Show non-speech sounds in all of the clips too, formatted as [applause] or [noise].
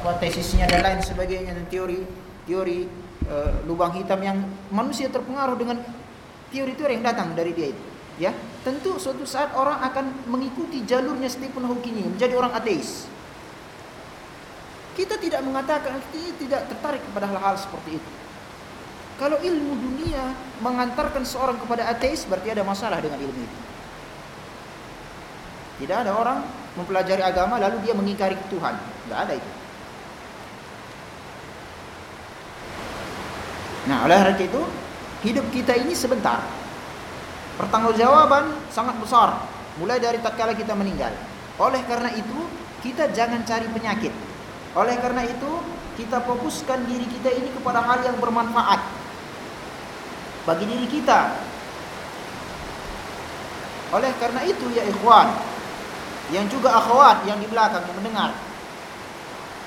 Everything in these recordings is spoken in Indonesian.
apa tesisnya dan lain sebagainya dan teori teori uh, lubang hitam yang manusia terpengaruh dengan teori-teori yang datang dari dia itu ya. Tentu suatu saat orang akan mengikuti jalurnya Stephen Hawking ini menjadi orang ateis. Kita tidak mengatakan kita tidak tertarik kepada hal-hal seperti itu. Kalau ilmu dunia mengantarkan seorang kepada ateis berarti ada masalah dengan ilmu itu. Tidak ada orang mempelajari agama lalu dia mengingkari Tuhan. Tidak ada itu Nah, oleh karena itu, hidup kita ini sebentar. Pertanggungjawaban sangat besar mulai dari tatkala kita meninggal. Oleh karena itu, kita jangan cari penyakit. Oleh karena itu, kita fokuskan diri kita ini kepada hal yang bermanfaat bagi diri kita. Oleh karena itu ya ikhwan, yang juga akhwat yang di belakang yang mendengar,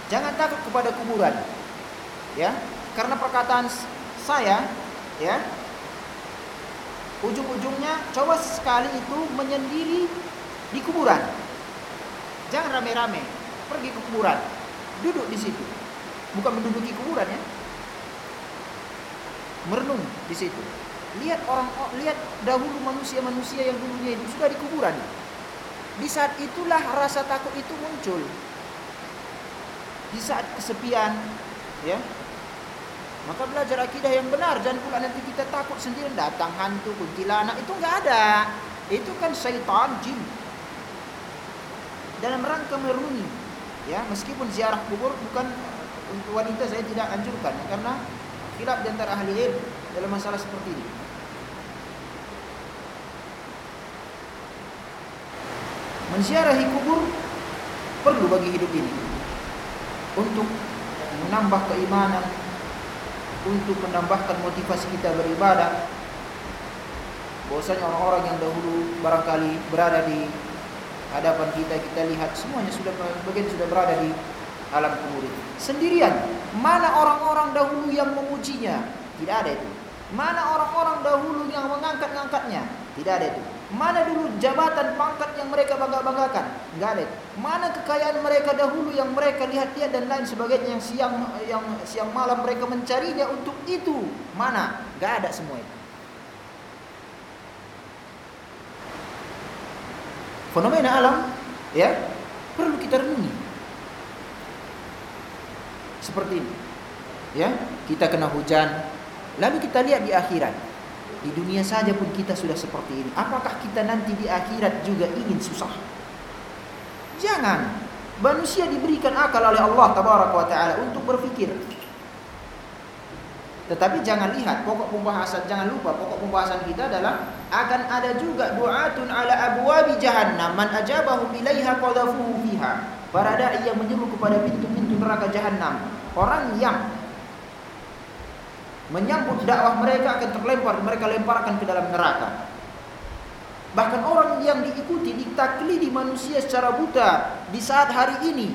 jangan takut kepada kuburan. Ya, karena perkataan saya ya. Ujung-ujungnya coba sekali itu menyendiri di kuburan. Jangan rame-rame pergi ke kuburan. Duduk di situ. Bukan menduduki kuburan ya. Merenung di situ. Lihat orang lihat dahulu manusia-manusia yang dulunya itu sudah di kuburan. Di saat itulah rasa takut itu muncul. Di saat kesepian ya maka belajar akidah yang benar jangan pula nanti kita takut sendiri datang hantu kuntilanak itu enggak ada. Itu kan syaitan jin. Dalam rangka meruni ya meskipun ziarah kubur bukan untuk wanita saya tidak anjurkan karena khilaf di antara ahli ilmu dalam masalah seperti ini. Menziarahi kubur perlu bagi hidup ini untuk menambah keimanan, untuk menambahkan motivasi kita beribadah. Bahwasanya orang-orang yang dahulu barangkali berada di hadapan kita kita lihat semuanya sudah bagian sudah berada di alam kubur sendirian. Mana orang-orang dahulu yang memujinya? Tidak ada itu. Mana orang-orang dahulu yang mengangkat-ngangkatnya? Tidak ada itu. Mana dulu jabatan pangkat yang mereka bangga-banggakan? Enggak ada. Mana kekayaan mereka dahulu yang mereka lihat-lihat dan lain sebagainya yang siang yang siang malam mereka mencarinya untuk itu? Mana? Enggak ada semua itu. Fenomena alam ya perlu kita renungi. Seperti ini. Ya, kita kena hujan, lalu kita lihat di akhirat di dunia saja pun kita sudah seperti ini. Apakah kita nanti di akhirat juga ingin susah? Jangan. Manusia diberikan akal oleh Allah tabaraka wa taala untuk berpikir. Tetapi jangan lihat pokok pembahasan jangan lupa pokok pembahasan kita adalah akan ada juga du'atun ala abwabi jahannam man ajabahu ilaiha qadhafuhu fiha. Para dai yang menyeru kepada pintu-pintu neraka jahanam. Orang yang menyambut dakwah mereka akan terlempar mereka lemparkan ke dalam neraka. Bahkan orang yang diikuti ditaklidi manusia secara buta di saat hari ini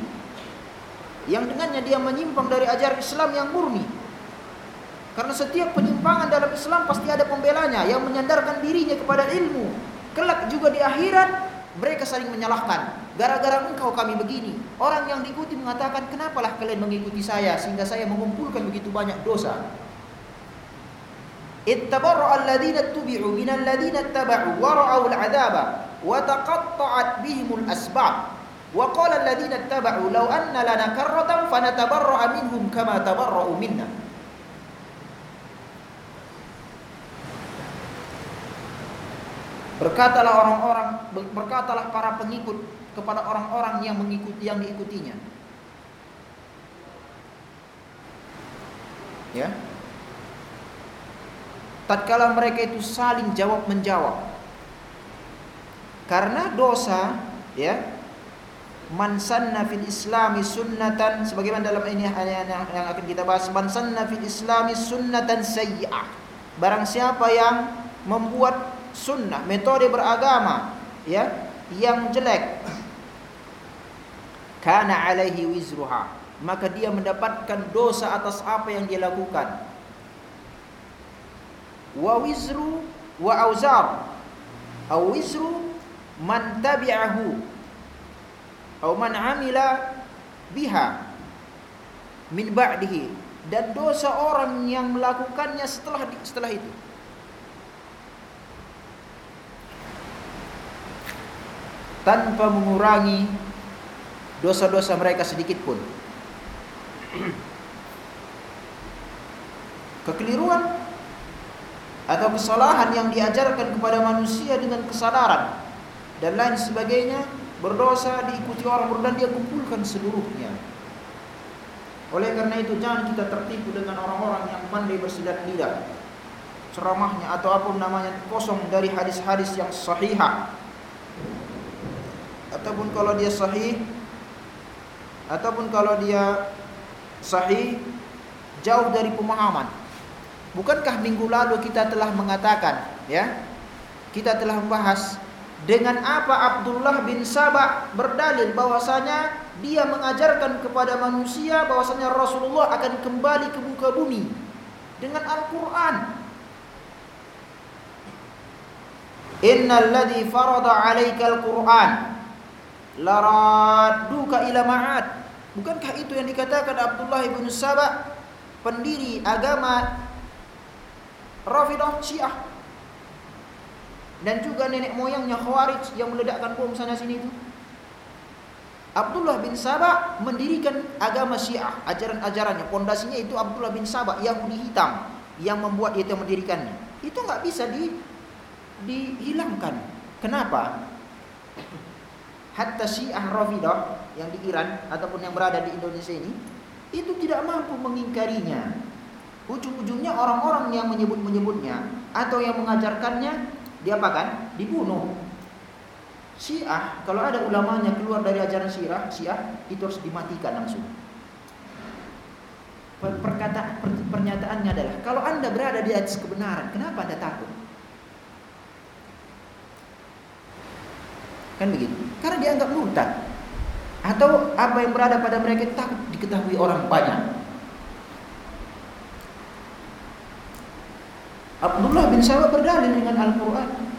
yang dengannya dia menyimpang dari ajaran Islam yang murni. Karena setiap penyimpangan dalam Islam pasti ada pembelanya yang menyandarkan dirinya kepada ilmu. Kelak juga di akhirat mereka saling menyalahkan. Gara-gara engkau kami begini. Orang yang diikuti mengatakan kenapalah kalian mengikuti saya sehingga saya mengumpulkan begitu banyak dosa ittabarra alladhina tubi'u min alladhina ittaba'u wa ra'aw al'adaba wa taqatta'at bihimul asbab wa qala alladhina ittaba'u law anna lana karratan fanatabarra'a minhum kama tabarra'u minna Berkatalah orang-orang berkatalah para pengikut kepada orang-orang yang mengikuti yang diikutinya. Ya, tatkala mereka itu saling jawab menjawab. Karena dosa ya man sanna fil islami sunnatan sebagaimana dalam ini yang akan kita bahas man sanna fil islami sunnatan sayyi'ah. Barang siapa yang membuat sunnah metode beragama ya yang jelek kana alaihi wizruha maka dia mendapatkan dosa atas apa yang dia lakukan wa wizru wa auzar aw wizru man tabi'ahu aw man amila biha min ba'dihi dan dosa orang yang melakukannya setelah setelah itu. Tanpa mengurangi dosa-dosa mereka sedikit pun. [clears throat] Kekeliruan atau kesalahan yang diajarkan kepada manusia dengan kesadaran dan lain sebagainya berdosa diikuti orang dan dia kumpulkan seluruhnya. Oleh karena itu jangan kita tertipu dengan orang-orang yang pandai bersidat lidah ceramahnya atau apa pun namanya kosong dari hadis-hadis yang sahihah ataupun kalau dia sahih ataupun kalau dia sahih jauh dari pemahaman Bukankah minggu lalu kita telah mengatakan, ya? Kita telah membahas dengan apa Abdullah bin Sabah berdalil bahwasanya dia mengajarkan kepada manusia bahwasanya Rasulullah akan kembali ke muka bumi dengan Al-Qur'an. Innal ladzi farada 'alaikal Qur'an laradduka ila ma'ad. Bukankah itu yang dikatakan Abdullah bin Sabah pendiri agama Rafidah Syiah dan juga nenek moyangnya Khawarij yang meledakkan bom sana sini itu. Abdullah bin Sabah mendirikan agama Syiah, ajaran-ajarannya, pondasinya itu Abdullah bin Sabah Yahudi hitam yang membuat dia mendirikannya. Itu nggak bisa di dihilangkan. Kenapa? Hatta Syiah Rafidah yang di Iran ataupun yang berada di Indonesia ini itu tidak mampu mengingkarinya. Ujung-ujungnya orang-orang yang menyebut-menyebutnya atau yang mengajarkannya diapakan? Dibunuh. Syiah, kalau ada ulamanya keluar dari ajaran Syiah, Syiah itu harus dimatikan langsung. Perkataan pernyataannya adalah kalau Anda berada di atas kebenaran, kenapa Anda takut? Kan begitu. Karena dianggap murtad. Atau apa yang berada pada mereka takut diketahui orang banyak. Abdullah bin Sabah berdalil dengan Al-Quran.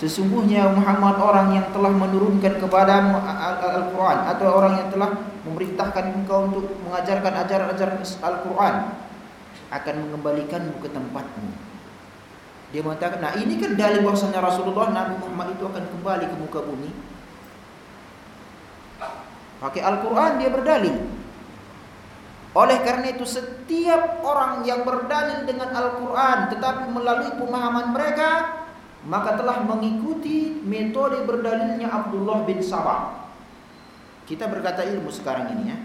Sesungguhnya Muhammad orang yang telah menurunkan kepada Al-Quran atau orang yang telah memerintahkan engkau untuk mengajarkan ajaran-ajaran Al-Quran akan mengembalikanmu ke tempatmu. Dia mengatakan, nah ini kan dalil bahwasanya Rasulullah Nabi Muhammad itu akan kembali ke muka bumi. Pakai Al-Quran dia berdalil. Oleh karena itu setiap orang yang berdalil dengan Al-Quran tetapi melalui pemahaman mereka maka telah mengikuti metode berdalilnya Abdullah bin Sabah. Kita berkata ilmu sekarang ini ya.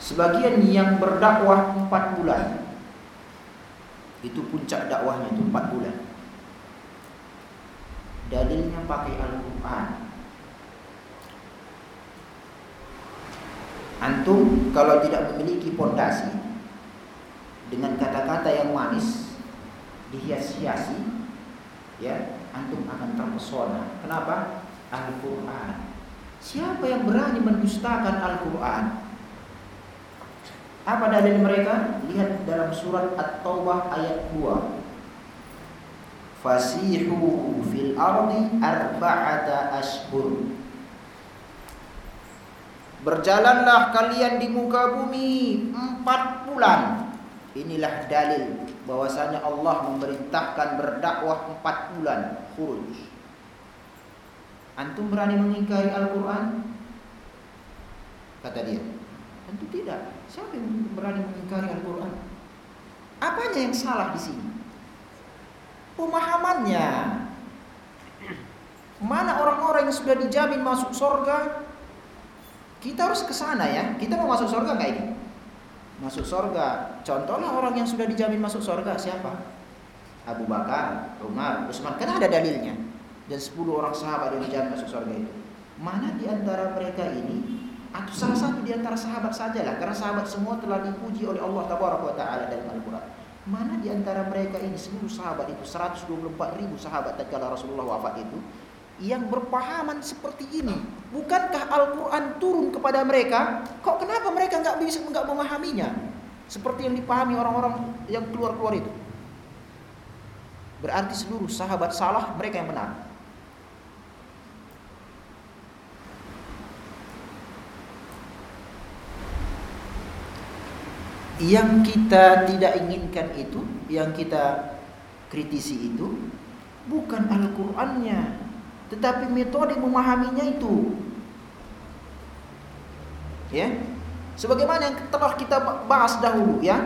Sebagian yang berdakwah 4 bulan itu puncak dakwahnya itu 4 bulan. Dalilnya pakai Al-Quran Antum kalau tidak memiliki pondasi dengan kata-kata yang manis dihias-hiasi ya antum akan terpesona. Kenapa? Al-Qur'an. Siapa yang berani mendustakan Al-Qur'an? Apa dalil mereka? Lihat dalam surat At-Taubah ayat 2. Fasihu fil ardi arba'ata ashhur. Berjalanlah kalian di muka bumi empat bulan. Inilah dalil bahwasanya Allah memerintahkan berdakwah empat bulan. Khuruj. Antum berani mengingkari Al-Quran? Kata dia. Tentu tidak. Siapa yang berani mengingkari Al-Quran? Apanya yang salah di sini? Pemahamannya. Mana orang-orang yang sudah dijamin masuk surga kita harus ke sana ya. Kita mau masuk surga nggak ini? Masuk surga. Contohnya orang yang sudah dijamin masuk surga siapa? Abu Bakar, Umar, Utsman. Kan ada dalilnya. Dan 10 orang sahabat yang dijamin masuk surga itu. Mana di antara mereka ini atau salah satu di antara sahabat sajalah karena sahabat semua telah dipuji oleh Allah taala dalam Al-Qur'an. Mana di antara mereka ini seluruh sahabat itu 124 ribu sahabat tatkala Rasulullah wafat itu yang berpahaman seperti ini? Bukankah Al-Quran turun kepada mereka? Kok kenapa mereka nggak bisa nggak memahaminya? Seperti yang dipahami orang-orang yang keluar-keluar itu. Berarti seluruh sahabat salah mereka yang benar. yang kita tidak inginkan itu, yang kita kritisi itu bukan Al-Qur'annya, tetapi metode memahaminya itu. Ya. Sebagaimana yang telah kita bahas dahulu ya.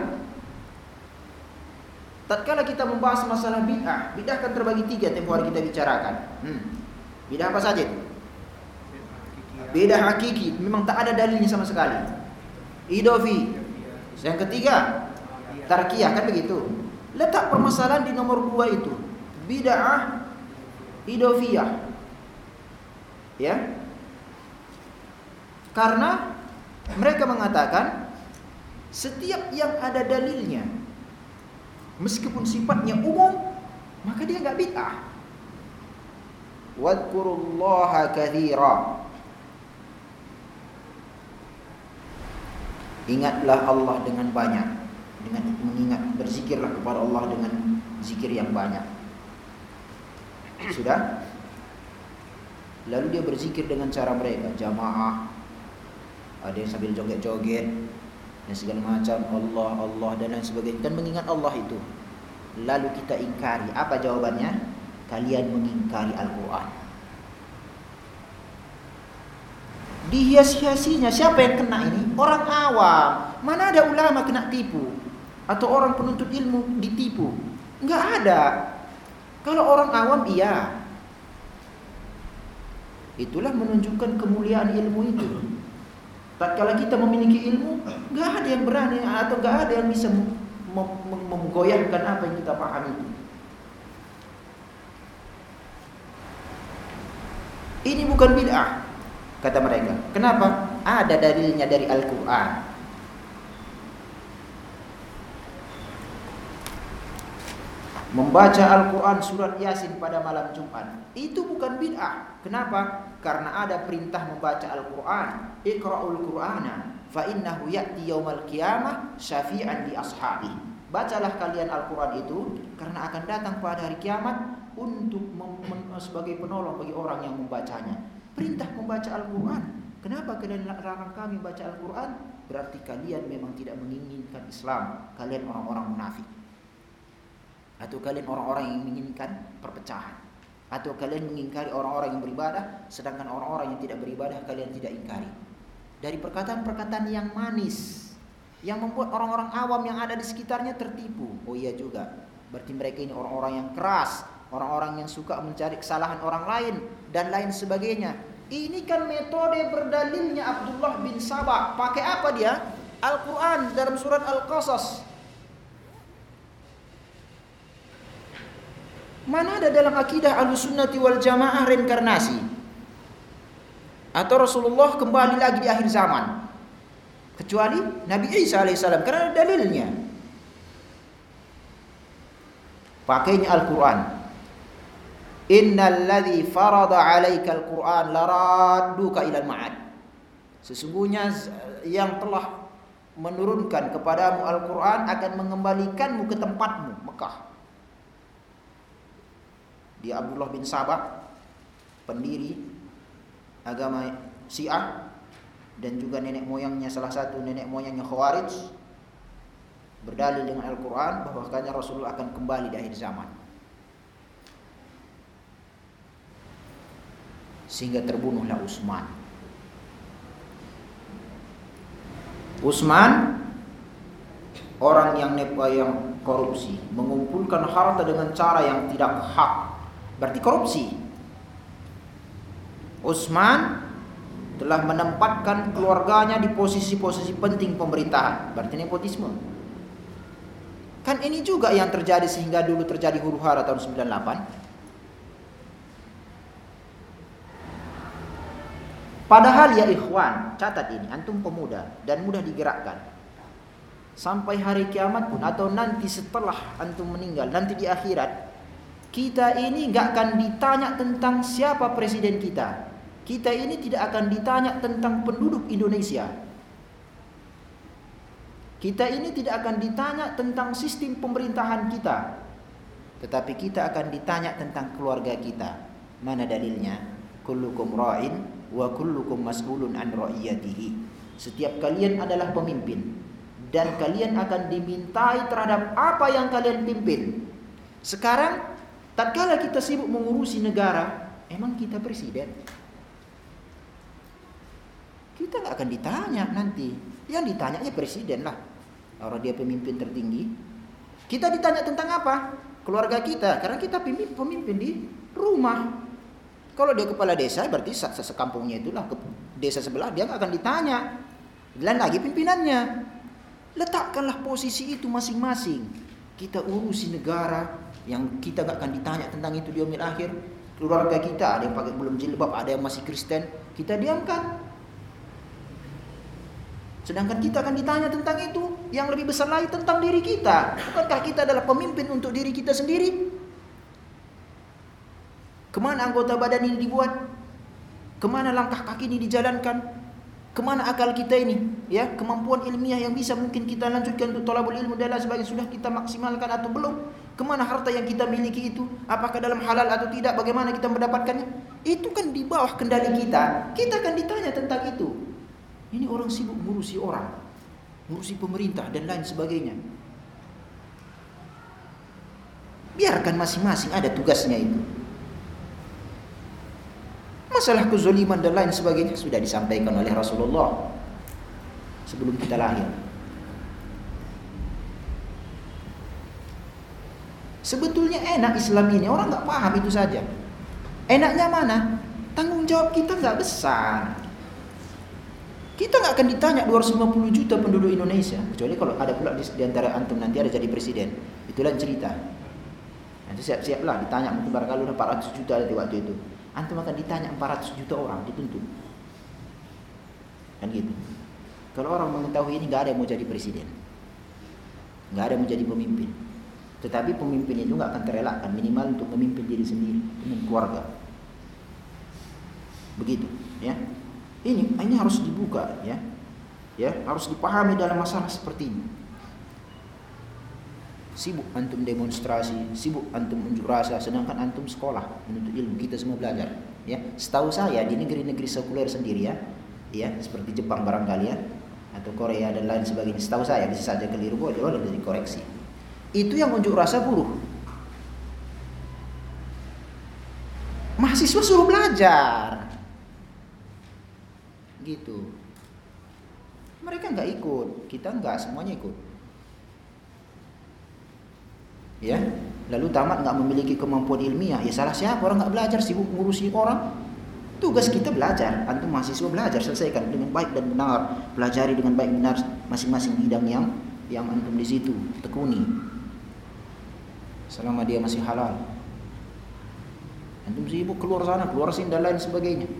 Tatkala kita membahas masalah bid'ah, bid'ah kan terbagi tiga tempoh hari kita bicarakan. Hmm. Bid'ah apa saja itu? Bid'ah hakiki, memang tak ada dalilnya sama sekali. Idofi. Yang ketiga, tarkiyah kan begitu. Letak permasalahan di nomor dua itu. Bid'ah idofiyah. Ya. Karena mereka mengatakan setiap yang ada dalilnya meskipun sifatnya umum maka dia enggak bid'ah. Wadkurullaha katsira. Ingatlah Allah dengan banyak dengan mengingat berzikirlah kepada Allah dengan zikir yang banyak. Sudah? Lalu dia berzikir dengan cara mereka jamaah. Ada yang sambil joget-joget dan segala macam Allah Allah dan lain sebagainya. Dan mengingat Allah itu lalu kita ingkari. Apa jawabannya? Kalian mengingkari Al-Quran. Dihias-hiasinya siapa yang kena ini? Orang awam. Mana ada ulama kena tipu? Atau orang penuntut ilmu ditipu? Enggak ada. Kalau orang awam iya itulah menunjukkan kemuliaan ilmu itu kalau kita memiliki ilmu, nggak ada yang berani atau nggak ada yang bisa menggoyahkan apa yang kita pahami Ini bukan bid'ah, kata mereka. Kenapa? Ada dalilnya dari Al-Quran. Membaca Al-Quran surat Yasin pada malam Jumat Itu bukan bid'ah Kenapa? Karena ada perintah membaca Al-Quran Iqra'ul Qur'ana fa innahu ya'ti yaumal qiyamah syafi'an li ashabi. Bacalah kalian Al-Qur'an itu karena akan datang pada hari kiamat untuk sebagai penolong bagi orang yang membacanya. Perintah membaca Al-Qur'an. Kenapa kalian larang kami baca Al-Qur'an? Berarti kalian memang tidak menginginkan Islam. Kalian orang-orang munafik. Atau kalian orang-orang yang menginginkan perpecahan. Atau kalian mengingkari orang-orang yang beribadah sedangkan orang-orang yang tidak beribadah kalian tidak ingkari dari perkataan-perkataan yang manis yang membuat orang-orang awam yang ada di sekitarnya tertipu. Oh iya juga. Berarti mereka ini orang-orang yang keras, orang-orang yang suka mencari kesalahan orang lain dan lain sebagainya. Ini kan metode berdalilnya Abdullah bin Sabah. Pakai apa dia? Al-Quran dalam surat Al-Qasas. Mana ada dalam akidah al-sunnati wal jamaah reinkarnasi? atau Rasulullah kembali lagi di akhir zaman kecuali Nabi Isa alaihissalam karena dalilnya pakainya Al-Quran Innal ladzi farada 'alaika al-Qur'an laradduka ila al-ma'ad. Sesungguhnya yang telah menurunkan kepadamu Al-Qur'an akan mengembalikanmu ke tempatmu Mekah. Dia Abdullah bin Sabah pendiri agama Syiah dan juga nenek moyangnya salah satu nenek moyangnya Khawarij berdalil dengan Al-Qur'an bahwa katanya Rasulullah akan kembali di akhir zaman. Sehingga terbunuhlah Utsman. Utsman orang yang nepa yang korupsi, mengumpulkan harta dengan cara yang tidak hak. Berarti korupsi. Utsman telah menempatkan keluarganya di posisi-posisi penting pemerintahan. Berarti nepotisme. Kan ini juga yang terjadi sehingga dulu terjadi huru hara tahun 98. Padahal ya ikhwan, catat ini, antum pemuda dan mudah digerakkan. Sampai hari kiamat pun atau nanti setelah antum meninggal, nanti di akhirat, kita ini nggak akan ditanya tentang siapa presiden kita, kita ini tidak akan ditanya tentang penduduk Indonesia. Kita ini tidak akan ditanya tentang sistem pemerintahan kita. Tetapi kita akan ditanya tentang keluarga kita. Mana dalilnya? Kullukum ra'in wa kullukum mas'ulun an ra'iyatihi. Setiap kalian adalah pemimpin dan kalian akan dimintai terhadap apa yang kalian pimpin. Sekarang tatkala kita sibuk mengurusi negara, emang kita presiden? Kita nggak akan ditanya nanti. Yang ditanyanya presiden lah. Orang dia pemimpin tertinggi. Kita ditanya tentang apa? Keluarga kita. Karena kita pemimpin, di rumah. Kalau dia kepala desa berarti sekampungnya itulah ke desa sebelah dia nggak akan ditanya. Dan lagi pimpinannya. Letakkanlah posisi itu masing-masing. Kita urusi negara yang kita nggak akan ditanya tentang itu di omil akhir. Keluarga kita ada yang pakai belum jilbab, ada yang masih Kristen. Kita diamkan. Sedangkan kita akan ditanya tentang itu. Yang lebih besar lagi tentang diri kita. Bukankah kita adalah pemimpin untuk diri kita sendiri? Ke mana anggota badan ini dibuat? Ke mana langkah kaki ini dijalankan? Ke mana akal kita ini? Ya, kemampuan ilmiah yang bisa mungkin kita lanjutkan untuk tolabul ilmu dan lain sebagainya sudah kita maksimalkan atau belum? Ke mana harta yang kita miliki itu? Apakah dalam halal atau tidak? Bagaimana kita mendapatkannya? Itu kan di bawah kendali kita. Kita akan ditanya tentang itu. Ini orang sibuk ngurusi orang, ngurusi pemerintah dan lain sebagainya. Biarkan masing-masing ada tugasnya itu. Masalah kezaliman dan lain sebagainya sudah disampaikan oleh Rasulullah sebelum kita lahir. Sebetulnya enak Islam ini, orang nggak paham itu saja. Enaknya mana? Tanggung jawab kita nggak besar. Kita nggak akan ditanya 250 juta penduduk Indonesia, kecuali kalau ada pula di, antara antum nanti ada jadi presiden. Itulah cerita. Nanti siap-siaplah ditanya mungkin barangkali udah 400 juta di waktu itu antum akan ditanya 400 juta orang dituntut kan gitu kalau orang mengetahui ini nggak ada yang mau jadi presiden nggak ada yang mau jadi pemimpin tetapi pemimpin itu nggak akan terelakkan minimal untuk memimpin diri sendiri dengan keluarga begitu ya ini ini harus dibuka ya ya harus dipahami dalam masalah seperti ini sibuk antum demonstrasi, sibuk antum unjuk rasa, sedangkan antum sekolah menuntut ilmu, kita semua belajar. Ya, setahu saya di negeri-negeri sekuler sendiri ya, ya seperti Jepang barangkali ya, atau Korea dan lain sebagainya. Setahu saya bisa saja keliru boleh boleh dikoreksi. Itu yang unjuk rasa buruh. Mahasiswa suruh belajar. Gitu. Mereka nggak ikut, kita nggak semuanya ikut. Ya. Lalu tamat nggak memiliki kemampuan ilmiah. Ya salah siapa orang nggak belajar sibuk ngurusi orang? Tugas kita belajar. Antum mahasiswa belajar selesaikan dengan baik dan benar. Pelajari dengan baik benar masing-masing bidang yang yang antum di situ tekuni selama dia masih halal. Antum sibuk keluar sana keluar sini dan lain sebagainya.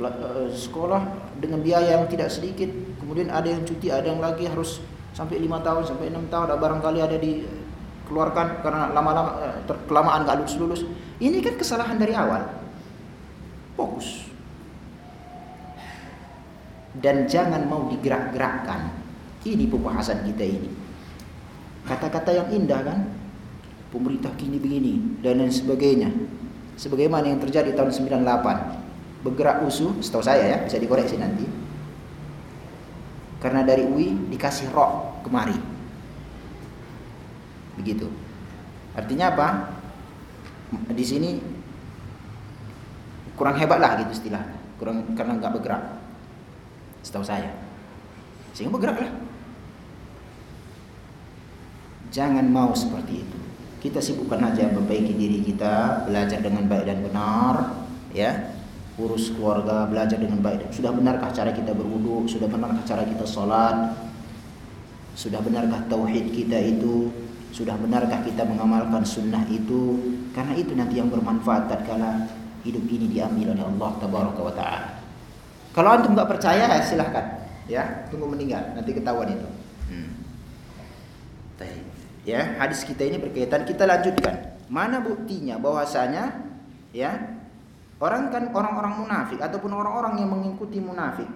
Eh, sekolah dengan biaya yang tidak sedikit kemudian ada yang cuti ada yang lagi harus sampai lima tahun sampai enam tahun ada barangkali ada di keluarkan karena lama-lama eh, kelamaan nggak lulus lulus. Ini kan kesalahan dari awal. Fokus. Dan jangan mau digerak-gerakkan. Ini pembahasan kita ini. Kata-kata yang indah kan pemerintah kini begini dan lain sebagainya sebagaimana yang terjadi tahun 98 bergerak usuh setahu saya ya bisa dikoreksi nanti karena dari UI dikasih rok kemari Begitu. Artinya apa? Di sini kurang hebat lah gitu istilah. Kurang karena nggak bergerak. Setahu saya. Sehingga bergeraklah. Jangan mau seperti itu. Kita sibukkan aja memperbaiki diri kita, belajar dengan baik dan benar, ya. Urus keluarga, belajar dengan baik. Sudah benarkah cara kita berwudu? Sudah benarkah cara kita sholat? Sudah benarkah tauhid kita itu? Sudah benarkah kita mengamalkan sunnah itu? Karena itu nanti yang bermanfaat tatkala hidup ini diambil oleh Allah tabaraka wa taala. Kalau antum nggak percaya silahkan ya tunggu meninggal nanti ketahuan itu. Hmm. Ya hadis kita ini berkaitan kita lanjutkan. Mana buktinya bahwasanya ya orang kan orang-orang munafik ataupun orang-orang yang mengikuti munafik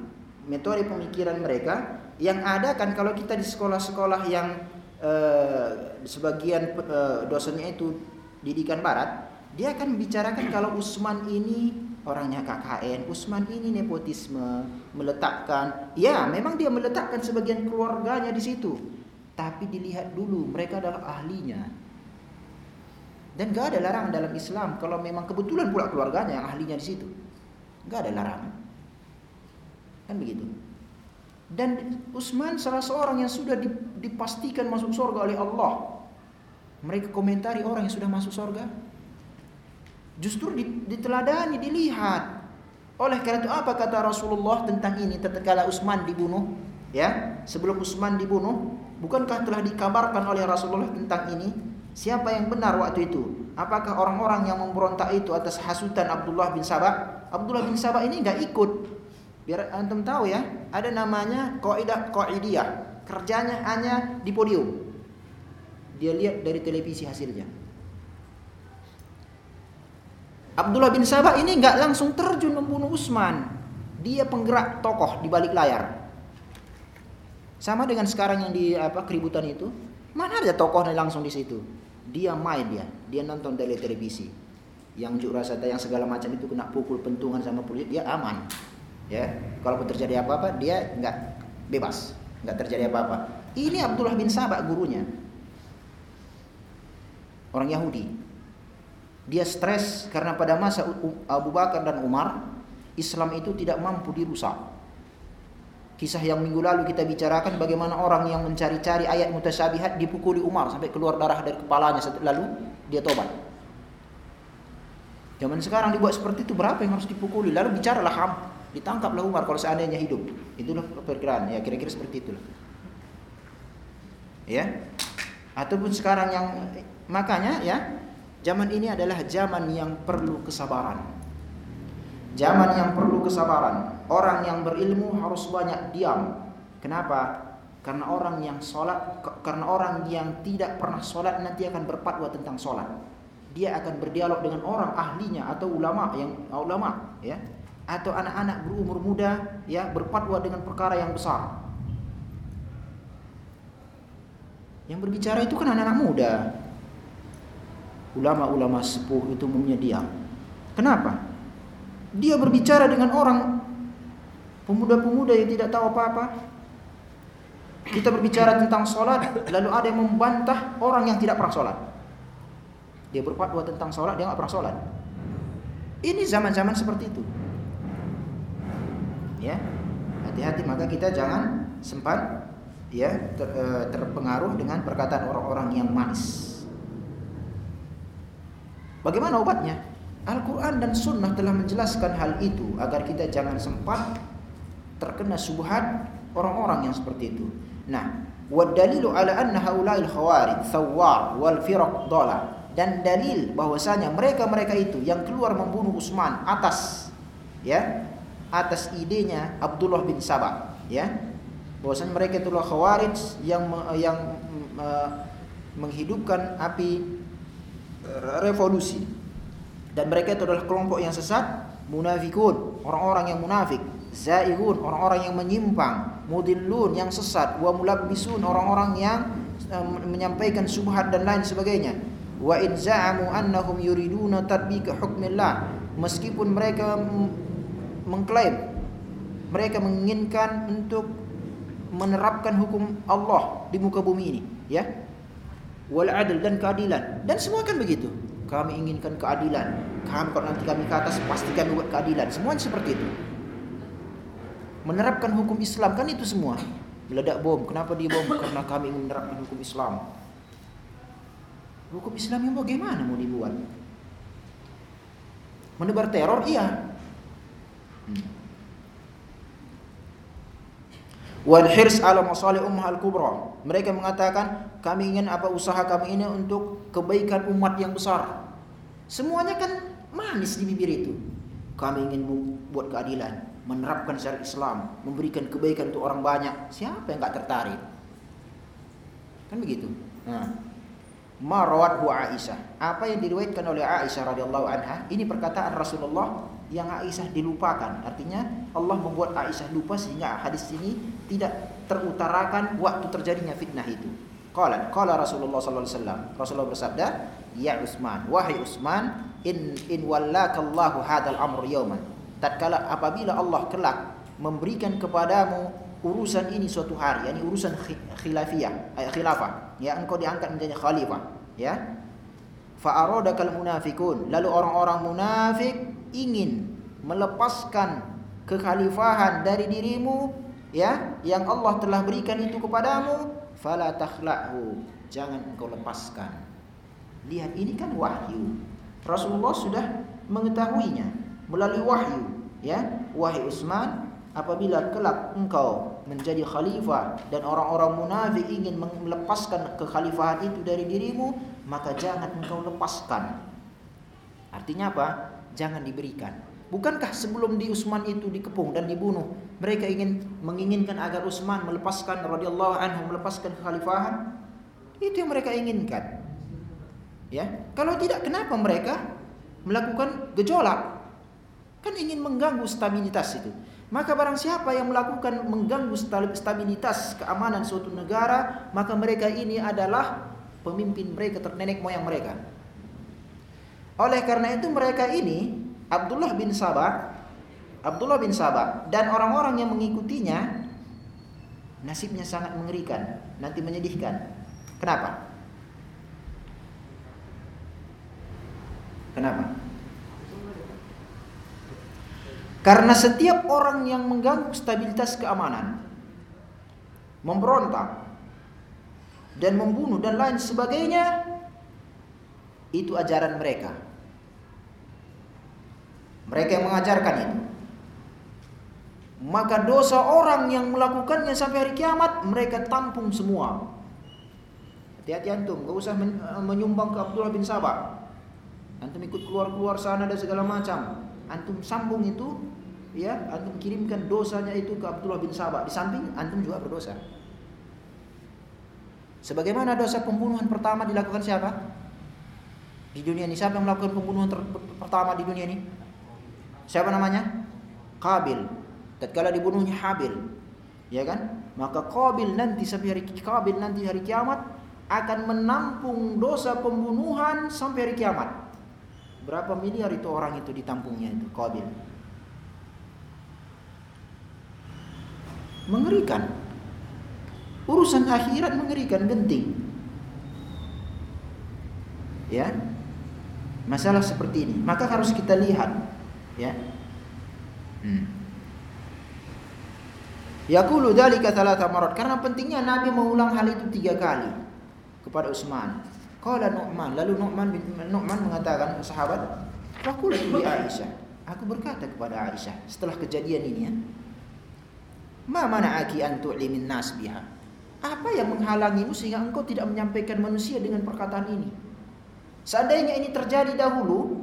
metode pemikiran mereka yang ada kan kalau kita di sekolah-sekolah yang Eh, sebagian uh, dosennya itu didikan barat, dia akan membicarakan kalau Utsman ini orangnya KKN. Usman ini nepotisme, meletakkan. Ya, memang dia meletakkan sebagian keluarganya di situ. Tapi dilihat dulu mereka adalah ahlinya. Dan gak ada larangan dalam Islam kalau memang kebetulan pula keluarganya yang ahlinya di situ. Gak ada larangan. Kan begitu. Dan Utsman salah seorang yang sudah dipastikan masuk surga oleh Allah. Mereka komentari orang yang sudah masuk surga. Justru diteladani, dilihat. Oleh karena itu apa kata Rasulullah tentang ini tatkala Utsman dibunuh? Ya, sebelum Utsman dibunuh, bukankah telah dikabarkan oleh Rasulullah tentang ini? Siapa yang benar waktu itu? Apakah orang-orang yang memberontak itu atas hasutan Abdullah bin Sabah? Abdullah bin Sabah ini enggak ikut Biar antum tahu ya, ada namanya kaidah qaidiyah. Kerjanya hanya di podium. Dia lihat dari televisi hasilnya. Abdullah bin Sabah ini nggak langsung terjun membunuh Utsman. Dia penggerak tokoh di balik layar. Sama dengan sekarang yang di apa keributan itu, mana ada tokohnya langsung di situ. Dia main dia, dia nonton dari televisi. Yang juk rasa yang segala macam itu kena pukul pentungan sama polisi, dia aman. Ya kalaupun terjadi apa-apa dia nggak bebas nggak terjadi apa-apa. Ini Abdullah bin Sabah gurunya. Orang Yahudi. Dia stres karena pada masa Abu Bakar dan Umar Islam itu tidak mampu dirusak kisah yang minggu lalu kita bicarakan bagaimana orang yang mencari-cari ayat mutasyabihat dipukuli Umar sampai keluar darah dari kepalanya lalu dia tobat zaman sekarang dibuat seperti itu berapa yang harus dipukuli lalu bicaralah ham Ditangkaplah Umar kalau seandainya hidup. Itulah perkiraan ya kira-kira seperti itulah. Ya. Ataupun sekarang yang makanya ya zaman ini adalah zaman yang perlu kesabaran. Zaman yang perlu kesabaran. Orang yang berilmu harus banyak diam. Kenapa? Karena orang yang sholat, karena orang yang tidak pernah sholat nanti akan berfatwa tentang sholat. Dia akan berdialog dengan orang ahlinya atau ulama yang ulama, ya atau anak-anak berumur muda ya berfatwa dengan perkara yang besar. Yang berbicara itu kan anak-anak muda. Ulama-ulama sepuh itu umumnya diam. Kenapa? Dia berbicara dengan orang pemuda-pemuda yang tidak tahu apa-apa. Kita berbicara tentang sholat, lalu ada yang membantah orang yang tidak pernah sholat. Dia berfatwa tentang sholat, dia nggak pernah sholat. Ini zaman-zaman seperti itu ya hati-hati maka kita jangan sempat ya ter, e, terpengaruh dengan perkataan orang-orang yang manis bagaimana obatnya Al-Quran dan Sunnah telah menjelaskan hal itu agar kita jangan sempat terkena subhat orang-orang yang seperti itu. Nah, wadalilu ala anna haula'il khawarij thawwar wal firaq dhalah dan dalil bahwasanya mereka-mereka itu yang keluar membunuh Utsman atas ya atas idenya Abdullah bin Sabah ya. Bahwasanya mereka itulah khawarij yang yang uh, menghidupkan api uh, revolusi. Dan mereka itu adalah kelompok yang sesat munafikun orang-orang yang munafik zaigun orang-orang yang menyimpang mudillun yang sesat wa mulabbisun orang-orang yang menyampaikan subhat dan lain sebagainya wa in za'amu annahum yuriduna tatbika hukmillah meskipun mereka mengklaim mereka menginginkan untuk menerapkan hukum Allah di muka bumi ini, ya. Wal adil dan keadilan. Dan semua kan begitu. Kami inginkan keadilan. Kami kalau nanti kami ke atas pasti buat keadilan. Semuanya seperti itu. Menerapkan hukum Islam kan itu semua. Meledak bom, kenapa dia bom? Karena kami ingin menerapkan hukum Islam. Hukum Islam yang bagaimana mau dibuat? Menebar teror iya, Wal hirs ala masalih ummah al kubra. Mereka mengatakan kami ingin apa usaha kami ini untuk kebaikan umat yang besar. Semuanya kan manis di bibir itu. Kami ingin membuat keadilan, menerapkan syariat Islam, memberikan kebaikan untuk orang banyak. Siapa yang enggak tertarik? Kan begitu. Nah, marawathu Aisyah. Apa yang diriwayatkan oleh Aisyah radhiyallahu anha, ini perkataan Rasulullah yang Aisyah dilupakan. Artinya Allah membuat Aisyah lupa sehingga hadis ini tidak terutarakan waktu terjadinya fitnah itu. Qala qala Rasulullah sallallahu alaihi wasallam. Rasulullah bersabda, "Ya Utsman, wahai Utsman, in in wallakallahu hadzal amr yawman tatkala apabila Allah kelak memberikan kepadamu urusan ini suatu hari yakni urusan khilafiyah eh, khilafah ya engkau diangkat menjadi khalifah ya. Fa aradakal munafikun lalu orang-orang munafik ingin melepaskan kekhalifahan dari dirimu ya yang Allah telah berikan itu kepadamu fala takhla'hu jangan engkau lepaskan. Lihat ini kan wahyu. Rasulullah sudah mengetahuinya melalui wahyu ya. Wahai Utsman apabila kelak engkau menjadi khalifah dan orang-orang munafik ingin melepaskan kekhalifahan itu dari dirimu maka jangan engkau lepaskan. Artinya apa? Jangan diberikan. Bukankah sebelum di Utsman itu dikepung dan dibunuh mereka ingin menginginkan agar Utsman melepaskan radhiyallahu anhu melepaskan kekhalifahan? Itu yang mereka inginkan. Ya, kalau tidak kenapa mereka melakukan gejolak? Kan ingin mengganggu stabilitas itu. Maka barang siapa yang melakukan mengganggu stabilitas keamanan suatu negara, maka mereka ini adalah pemimpin mereka ternenek moyang mereka. Oleh karena itu mereka ini Abdullah bin Sabah, Abdullah bin Sabah dan orang-orang yang mengikutinya nasibnya sangat mengerikan, nanti menyedihkan. Kenapa? Kenapa? Karena setiap orang yang mengganggu stabilitas keamanan, memberontak, dan membunuh dan lain sebagainya, itu ajaran mereka. Mereka yang mengajarkan itu. Maka dosa orang yang melakukannya sampai hari kiamat mereka tampung semua. Hati-hati antum, gak usah menyumbang ke Abdullah bin Sabah. Antum ikut keluar-keluar sana dan segala macam. Antum sambung itu ya, antum kirimkan dosanya itu ke Abdullah bin Sabah. Di samping antum juga berdosa. Sebagaimana dosa pembunuhan pertama dilakukan siapa? Di dunia ini siapa yang melakukan pembunuhan pertama di dunia ini? Siapa namanya? Kabil. Tatkala dibunuhnya Habil. Ya kan? Maka Kabil nanti sampai hari Kabil nanti hari kiamat akan menampung dosa pembunuhan sampai hari kiamat. Berapa miliar itu orang itu ditampungnya itu Qabil. Mengerikan. Urusan akhirat mengerikan, genting. Ya. Masalah seperti ini, maka harus kita lihat, ya. Hmm. Yaqulu dzalika thalatha marat karena pentingnya Nabi mengulang hal itu tiga kali kepada Utsman. Qala Nu'man, lalu Nu'man bin Nu'man mengatakan sahabat, "Faqultu li Aisyah." Aku berkata kepada Aisyah setelah kejadian ini ya. Ma mana'aki an tu'limin nas biha? Apa yang menghalangimu sehingga engkau tidak menyampaikan manusia dengan perkataan ini? Seandainya ini terjadi dahulu,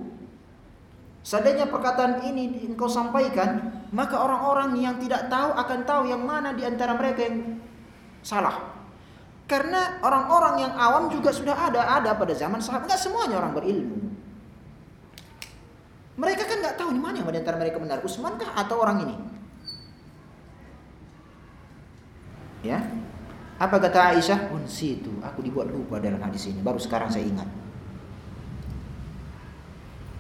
seandainya perkataan ini engkau sampaikan, maka orang-orang yang tidak tahu akan tahu yang mana di antara mereka yang salah. Karena orang-orang yang awam juga sudah ada, ada pada zaman sahabat. Enggak semuanya orang berilmu. Mereka kan nggak tahu di mana yang antara mereka benar. Usman kah atau orang ini? Ya. Apa kata Aisyah? Unsi itu, aku dibuat lupa dalam hadis ini. Baru sekarang saya ingat.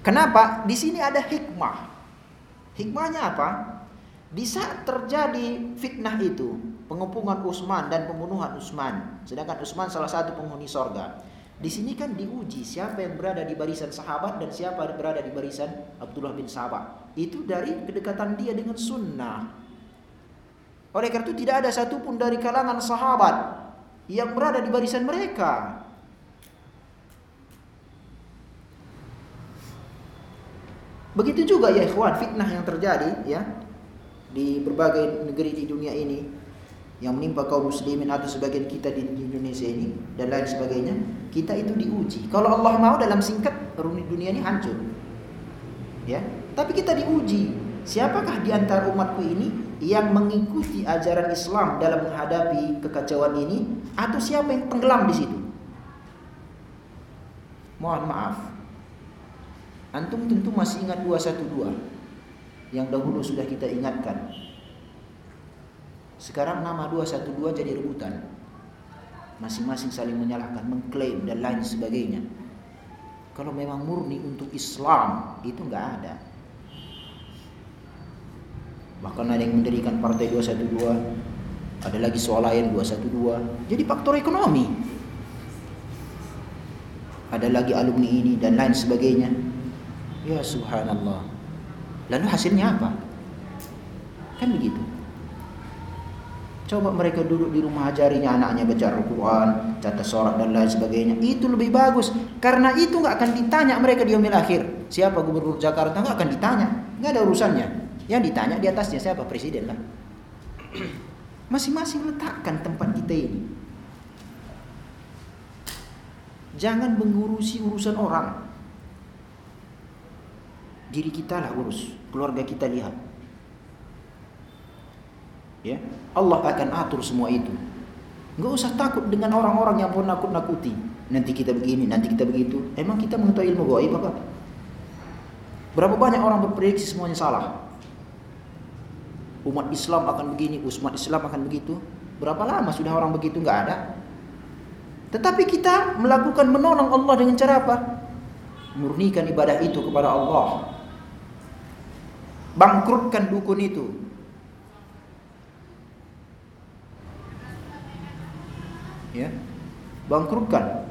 Kenapa? Di sini ada hikmah. Hikmahnya apa? Di saat terjadi fitnah itu, pengepungan Utsman dan pembunuhan Utsman. Sedangkan Utsman salah satu penghuni sorga. Di sini kan diuji siapa yang berada di barisan sahabat dan siapa yang berada di barisan Abdullah bin Sabah. Itu dari kedekatan dia dengan sunnah. Oleh karena itu tidak ada satupun dari kalangan sahabat yang berada di barisan mereka. Begitu juga ya ikhwan fitnah yang terjadi ya di berbagai negeri di dunia ini yang menimpa kaum muslimin atau sebagian kita di Indonesia ini dan lain sebagainya, kita itu diuji. Kalau Allah mau dalam singkat dunia ini hancur. Ya, tapi kita diuji. Siapakah di antara umatku ini yang mengikuti ajaran Islam dalam menghadapi kekacauan ini atau siapa yang tenggelam di situ? Mohon maaf. Antum tentu masih ingat 212 yang dahulu sudah kita ingatkan sekarang nama 212 jadi rebutan. Masing-masing saling menyalahkan, mengklaim dan lain sebagainya. Kalau memang murni untuk Islam itu nggak ada. Bahkan ada yang mendirikan partai 212, ada lagi soal lain 212. Jadi faktor ekonomi. Ada lagi alumni ini dan lain sebagainya. Ya subhanallah. Lalu hasilnya apa? Kan begitu. Coba mereka duduk di rumah ajarinya anaknya baca Al-Quran, catat sholat dan lain sebagainya. Itu lebih bagus. Karena itu nggak akan ditanya mereka di akhir. Siapa gubernur Jakarta nggak akan ditanya. nggak ada urusannya. Yang ditanya di atasnya siapa presiden lah. [clears throat] Masing-masing letakkan tempat kita ini. Jangan mengurusi urusan orang. Diri kita lah urus, keluarga kita lihat. Ya, Allah akan atur semua itu. Enggak usah takut dengan orang-orang yang pun nakut-nakuti. Nanti kita begini, nanti kita begitu. Emang kita mengetahui ilmu gaib apa? Berapa banyak orang berprediksi semuanya salah? Umat Islam akan begini, umat Islam akan begitu. Berapa lama sudah orang begitu nggak ada? Tetapi kita melakukan menolong Allah dengan cara apa? Murnikan ibadah itu kepada Allah. Bangkrutkan dukun itu. ya bangkrutkan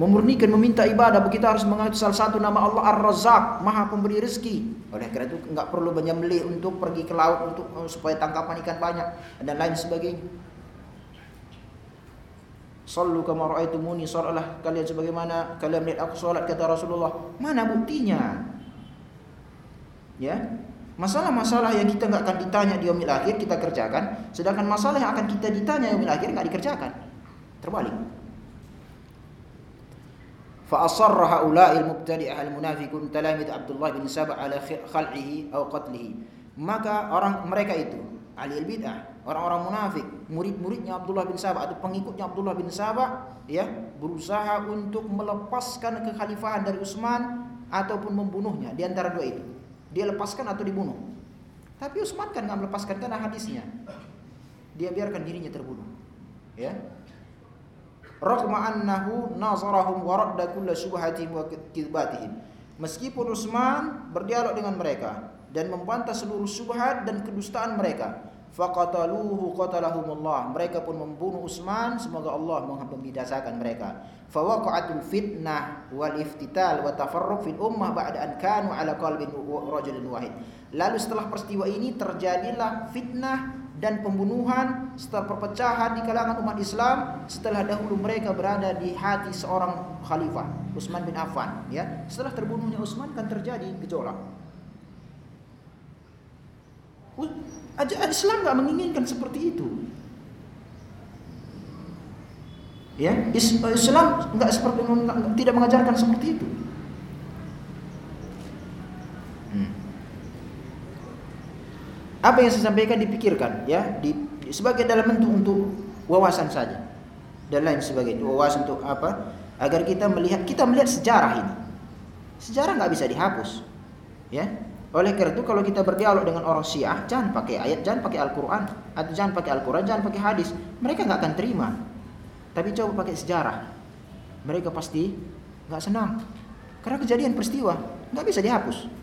memurnikan meminta ibadah. Kita harus mengacu salah satu nama Allah Ar-Razzaq maha pemberi rezeki. Oleh karena itu enggak perlu menyembelih untuk pergi ke laut untuk uh, supaya tangkapan ikan banyak dan lain sebagainya. Sallu kama ra'aitumuni salatlah kalian sebagaimana kalian melihat aku salat kata Rasulullah. Mana buktinya? Ya? Masalah-masalah yang kita nggak akan ditanya di yaumil akhir kita kerjakan, sedangkan masalah yang akan kita ditanya di yaumil akhir nggak dikerjakan. Terbalik. Fa asarra haula'i al-mubtadi'ah al-munafiqun talamid Abdullah bin Sabah ala khal'ihi atau qatlihi. Maka orang mereka itu ahli al-bid'ah, orang-orang munafik, murid-muridnya Abdullah bin Sabah atau pengikutnya Abdullah bin Sabah ya, berusaha untuk melepaskan kekhalifahan dari Utsman ataupun membunuhnya di antara dua itu. Dia lepaskan atau dibunuh. Tapi Utsman kan nggak melepaskan karena hadisnya. Dia biarkan dirinya terbunuh. Ya. Raqma annahu nazarahum wa radda kulla syubhatihim wa kidbatihim. Meskipun Utsman berdialog dengan mereka dan membantah seluruh syubhat dan kedustaan mereka, faqataluhu qatalahumullah. Mereka pun membunuh Utsman semoga Allah membinasakan mereka. Fawaqa'atul fitnah wal iftital wa tafarruq fil ummah ba'da an kanu ala qalbin rajulin wahid. Lalu setelah peristiwa ini terjadilah fitnah dan pembunuhan setelah perpecahan di kalangan umat Islam setelah dahulu mereka berada di hati seorang khalifah Utsman bin Affan ya setelah terbunuhnya Utsman kan terjadi gejolak Islam nggak menginginkan seperti itu. Ya, Islam nggak seperti tidak mengajarkan seperti itu. Apa yang saya sampaikan dipikirkan, ya, di, sebagai dalam bentuk untuk wawasan saja dan lain sebagainya. Wawasan untuk apa? Agar kita melihat kita melihat sejarah ini. Sejarah nggak bisa dihapus, ya. Oleh karena itu kalau kita berdialog dengan orang Syiah, jangan pakai ayat, jangan pakai Al-Qur'an, atau jangan pakai Al-Qur'an, jangan pakai hadis. Mereka nggak akan terima. Tapi coba pakai sejarah. Mereka pasti nggak senang. Karena kejadian peristiwa nggak bisa dihapus.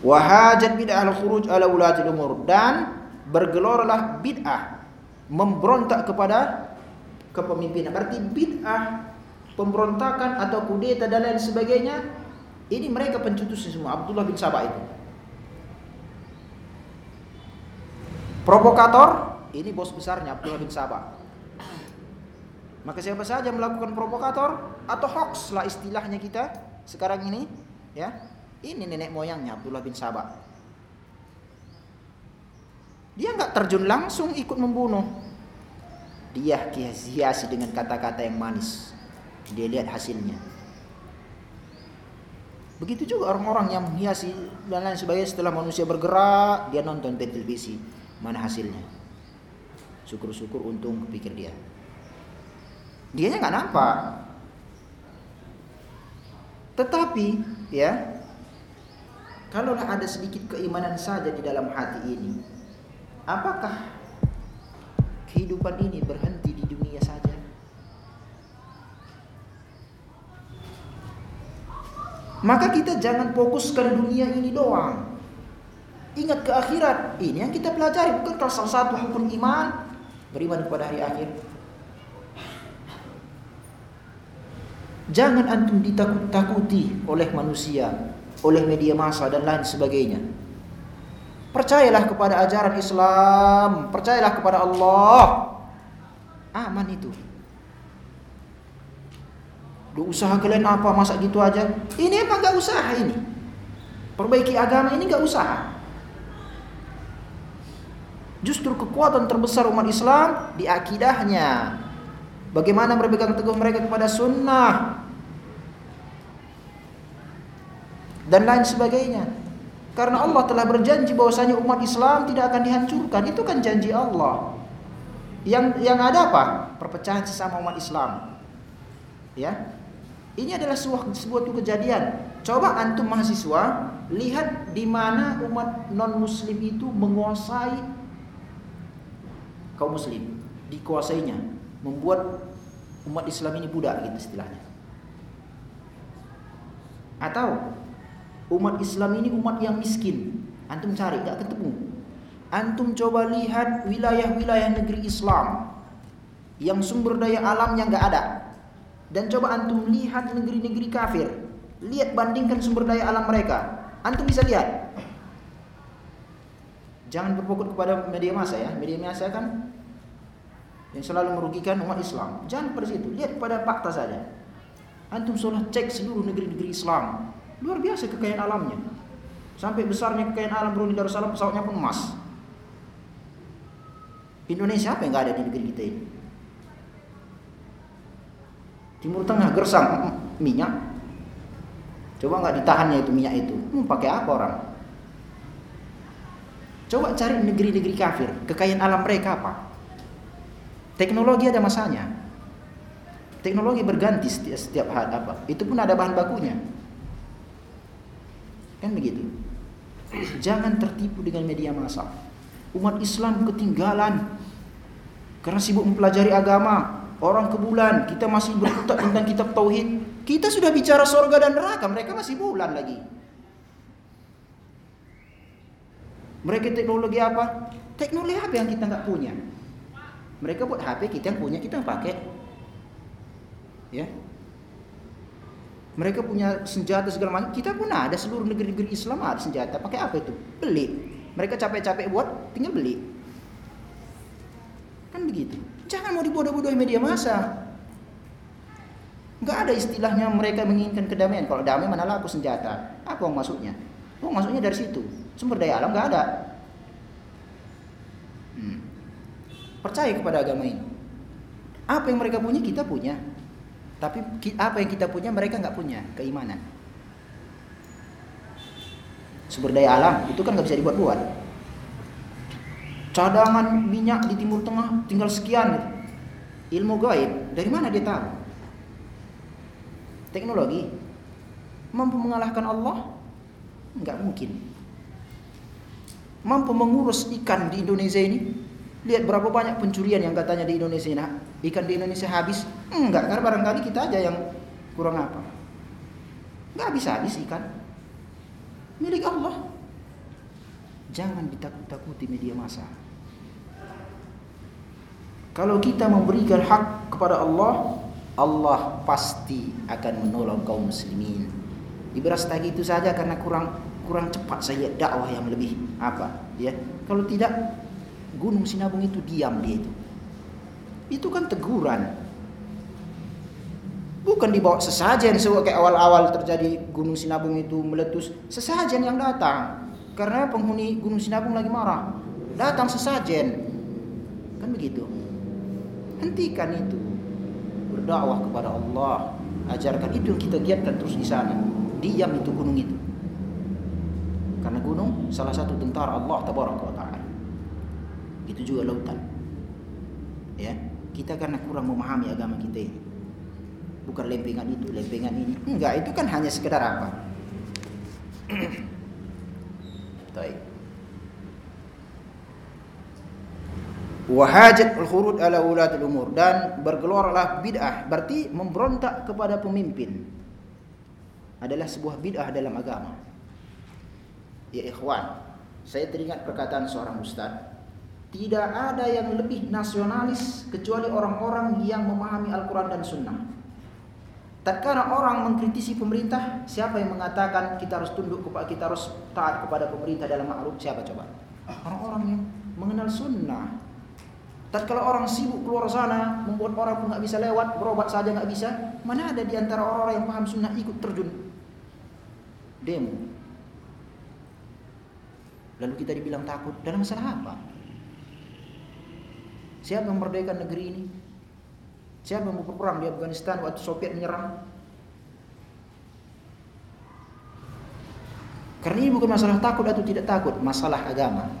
Wahajat bid'ah al-khuruj ala ulatil umur dan bergelorlah bid'ah memberontak kepada kepemimpinan. Berarti bid'ah, pemberontakan atau kudeta dan lain sebagainya, ini mereka pencetus semua. Abdullah bin Sabah itu. Provokator, ini bos besarnya Abdullah bin Sabah. Maka siapa saja melakukan provokator atau hoax lah istilahnya kita sekarang ini, ya. Ini nenek moyangnya Abdullah bin Sabah. Dia nggak terjun langsung ikut membunuh, dia hiasi dengan kata-kata yang manis. Dia lihat hasilnya. Begitu juga orang-orang yang menghiasi dan lain sebagainya setelah manusia bergerak, dia nonton televisi. Mana hasilnya? Syukur-syukur untung pikir dia. Dianya nggak nampak. Tetapi ya, kalaulah ada sedikit keimanan saja di dalam hati ini, apakah kehidupan ini berhenti di dunia saja? Maka kita jangan fokus ke dunia ini doang. Ingat ke akhirat. Ini yang kita pelajari bukan salah satu hukum iman beriman kepada hari akhir. Jangan antum ditakut-takuti oleh manusia, oleh media massa dan lain sebagainya. Percayalah kepada ajaran Islam, percayalah kepada Allah. Aman itu. Lu usaha kalian apa masa gitu aja? Ini emang gak usaha ini. Perbaiki agama ini gak usaha. Justru kekuatan terbesar umat Islam di akidahnya. Bagaimana berpegang teguh mereka kepada sunnah dan lain sebagainya. Karena Allah telah berjanji bahwasanya umat Islam tidak akan dihancurkan. Itu kan janji Allah. Yang yang ada apa? Perpecahan sesama umat Islam. Ya. Ini adalah sebuah sebuah kejadian. Coba antum mahasiswa lihat di mana umat non muslim itu menguasai kaum muslim, dikuasainya, membuat umat Islam ini budak gitu istilahnya. Atau Umat Islam ini umat yang miskin. Antum cari gak ketemu. Antum coba lihat wilayah-wilayah negeri Islam yang sumber daya alamnya nggak ada. Dan coba antum lihat negeri-negeri kafir. Lihat bandingkan sumber daya alam mereka. Antum bisa lihat. Jangan berfokus kepada media massa ya. Media massa kan yang selalu merugikan umat Islam. Jangan pada situ. Lihat pada fakta saja. Antum sholat cek seluruh negeri-negeri Islam. Luar biasa kekayaan alamnya. Sampai besarnya kekayaan alam Brunei Darussalam pesawatnya pun emas. Indonesia apa yang nggak ada di negeri kita ini? Timur Tengah gersang minyak. Coba nggak ditahannya itu minyak itu. Mau pakai apa orang? Coba cari negeri-negeri kafir, kekayaan alam mereka apa? Teknologi ada masanya. Teknologi berganti setiap, setiap apa? Itu pun ada bahan bakunya. Kan begitu. Jangan tertipu dengan media massa. Umat Islam ketinggalan karena sibuk mempelajari agama. Orang ke bulan, kita masih berkutat [coughs] tentang kitab tauhid. Kita sudah bicara sorga dan neraka, mereka masih bulan lagi. Mereka teknologi apa? Teknologi apa yang kita nggak punya? Mereka buat HP, kita yang punya, kita yang pakai. Ya, mereka punya senjata segala macam. Kita pun ada seluruh negeri-negeri Islam ada senjata. Pakai apa itu? Beli. Mereka capek-capek buat, tinggal beli. Kan begitu. Jangan mau dibodoh-bodohi media massa. Enggak ada istilahnya mereka menginginkan kedamaian. Kalau damai mana laku senjata? Apa maksudnya? Oh, maksudnya dari situ. Sumber daya alam enggak ada. Hmm. Percaya kepada agama ini. Apa yang mereka punya kita punya. Tapi apa yang kita punya mereka nggak punya keimanan. Sumber daya alam itu kan nggak bisa dibuat-buat. Cadangan minyak di Timur Tengah tinggal sekian. Ilmu gaib dari mana dia tahu? Teknologi mampu mengalahkan Allah? Nggak mungkin. Mampu mengurus ikan di Indonesia ini? Lihat berapa banyak pencurian yang katanya di Indonesia. Nah, ikan di Indonesia habis. Enggak, karena barangkali kita aja yang kurang apa. Enggak habis-habis ikan. Milik Allah. Jangan ditakut-takuti media massa. Kalau kita memberikan hak kepada Allah, Allah pasti akan menolong kaum muslimin. Ibarat tadi itu saja karena kurang kurang cepat saya dakwah yang lebih apa ya. Kalau tidak Gunung Sinabung itu diam dia itu. Itu kan teguran. Bukan dibawa sesajen sebab kayak awal-awal terjadi Gunung Sinabung itu meletus, sesajen yang datang. Karena penghuni Gunung Sinabung lagi marah. Datang sesajen. Kan begitu. Hentikan itu. Berdakwah kepada Allah. Ajarkan itu yang kita giatkan terus di sana. Diam itu gunung itu. Karena gunung salah satu tentara Allah tabaraka itu juga lautan. Ya kita karena kurang memahami agama kita ini. Bukan lempengan itu lempengan ini. Enggak itu kan hanya sekedar apa? [clears throat] Baik. Wahajat al-khurud ala ulatul umur. Dan bergelorlah bid'ah berarti memberontak kepada pemimpin adalah sebuah bid'ah dalam agama. Ya ikhwan, saya teringat perkataan seorang ustaz, tidak ada yang lebih nasionalis kecuali orang-orang yang memahami Al-Qur'an dan Sunnah. Tatkala orang mengkritisi pemerintah, siapa yang mengatakan kita harus tunduk kepada kita harus taat kepada pemerintah dalam ma'ruf? Siapa coba? Orang-orang yang mengenal sunnah. Tatkala orang sibuk keluar sana, membuat orang pun nggak bisa lewat, berobat saja nggak bisa, mana ada di antara orang-orang yang paham sunnah ikut terjun demo? Lalu kita dibilang takut dalam masalah apa? Siapa yang memerdekakan negeri ini? Siapa yang berperang di Afghanistan waktu Soviet menyerang? Karena ini bukan masalah takut atau tidak takut, masalah agama.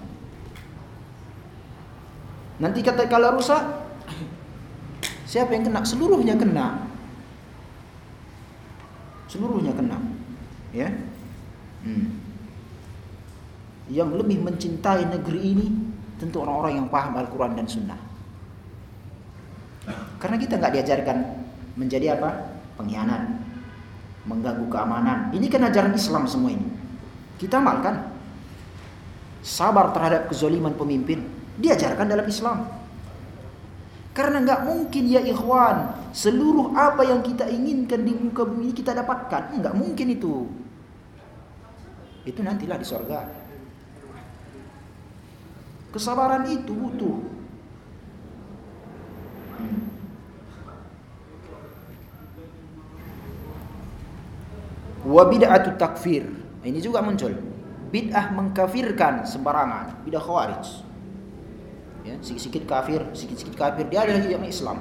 Nanti kata kalau rusak, siapa yang kena? Seluruhnya kena. Seluruhnya kena. Ya. Hmm. Yang lebih mencintai negeri ini tentu orang-orang yang paham Al-Quran dan Sunnah. Karena kita nggak diajarkan menjadi apa? Pengkhianat, mengganggu keamanan. Ini kan ajaran Islam semua ini. Kita amalkan. Sabar terhadap kezoliman pemimpin diajarkan dalam Islam. Karena nggak mungkin ya ikhwan seluruh apa yang kita inginkan di muka bumi ini kita dapatkan, nggak mungkin itu. Itu nantilah di sorga. Kesabaran itu butuh. Wa bid'atu takfir. Ini juga muncul. Bid'ah mengkafirkan sembarangan, bid'ah khawarij ya, sedikit-sedikit kafir, sedikit-sedikit kafir, dia adalah yang Islam.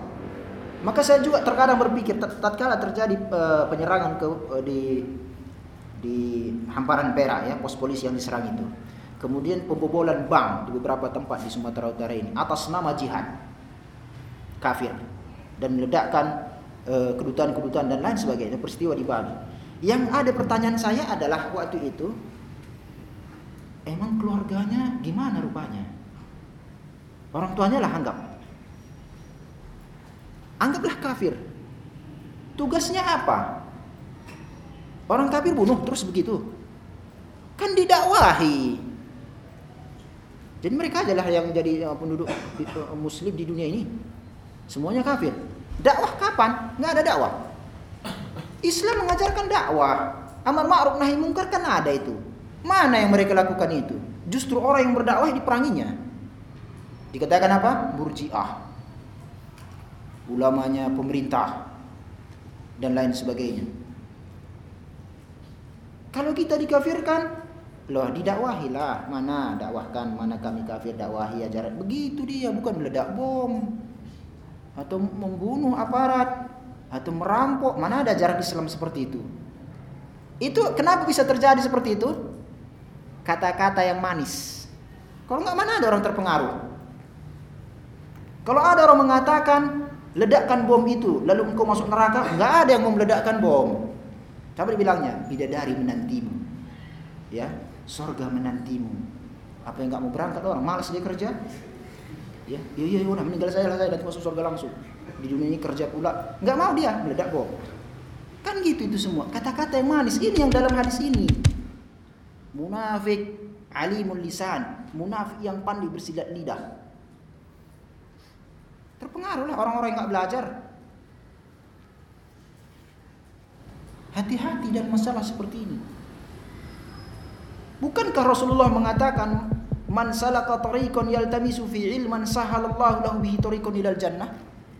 Maka saya juga terkadang berpikir tatkala terjadi uh, penyerangan ke uh, di di hamparan Perak ya, pos polisi yang diserang itu. Kemudian pembobolan bank di beberapa tempat di Sumatera Utara ini atas nama jihad kafir dan meledakkan uh, kedutaan-kedutaan dan lain sebagainya peristiwa di Bali. Yang ada pertanyaan saya adalah waktu itu emang keluarganya gimana rupanya? Orang tuanya lah anggap. Anggaplah kafir. Tugasnya apa? Orang kafir bunuh terus begitu. Kan didakwahi. Jadi mereka adalah yang jadi eh, penduduk eh, muslim di dunia ini. Semuanya kafir. Dakwah kapan? Nggak ada dakwah. Islam mengajarkan dakwah. Amar ma'ruf nahi mungkar kan ada itu. Mana yang mereka lakukan itu? Justru orang yang berdakwah diperanginya. Dikatakan apa? Murji'ah. Ulamanya pemerintah dan lain sebagainya. Kalau kita dikafirkan, loh didakwahilah. Mana dakwahkan, mana kami kafir dakwahi ajaran. Begitu dia, bukan meledak bom atau membunuh aparat atau merampok. Mana ada ajaran Islam seperti itu? Itu kenapa bisa terjadi seperti itu? Kata-kata yang manis. Kalau nggak mana ada orang terpengaruh. Kalau ada orang mengatakan ledakkan bom itu lalu engkau masuk neraka, nggak ada yang mau meledakkan bom. Tapi bilangnya bidadari menantimu. Ya, surga menantimu. Apa yang nggak mau berangkat orang malas dia kerja? Ya, iya iya udah meninggal saya lah saya dan masuk surga langsung. Di dunia ini kerja pula, nggak mau dia meledak bom. Kan gitu itu semua. Kata-kata yang manis ini yang dalam hadis ini. Munafik alimul lisan, munafik yang pandai bersilat lidah. Terpengaruhlah orang-orang yang nggak belajar. Hati-hati dan masalah seperti ini. Bukankah Rasulullah mengatakan man salaka tariqan yaltamisu fi ilman sahalallahu lahu bihi tariqan ilal jannah?